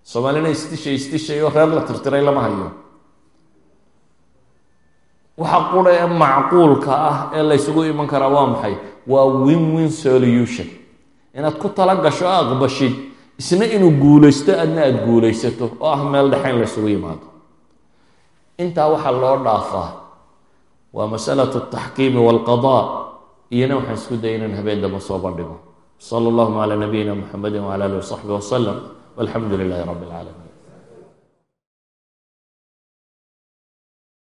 Soomaalina istishay istishay oo reer la tirtiray lama hayo waxa qura ee macquulka ah ee laysugu iman karaa waa maxay? Waa win win solution. Inaad ku tala gasho aqbashid isna inuu guulaysto adna aada guulaysato oo ah meel dhexa in laysugu yimaado. Intaa waxaa loo dhaafaa waa masalatu taxkiimi walqadaa iyana waxaan isku daya inaan habeen damba soo bandhigo. Sala allahuma calaa nabiyina muxamedi wcala alihi wasaxbi wasalam walxamdu lilahi rabbi alcaalamiin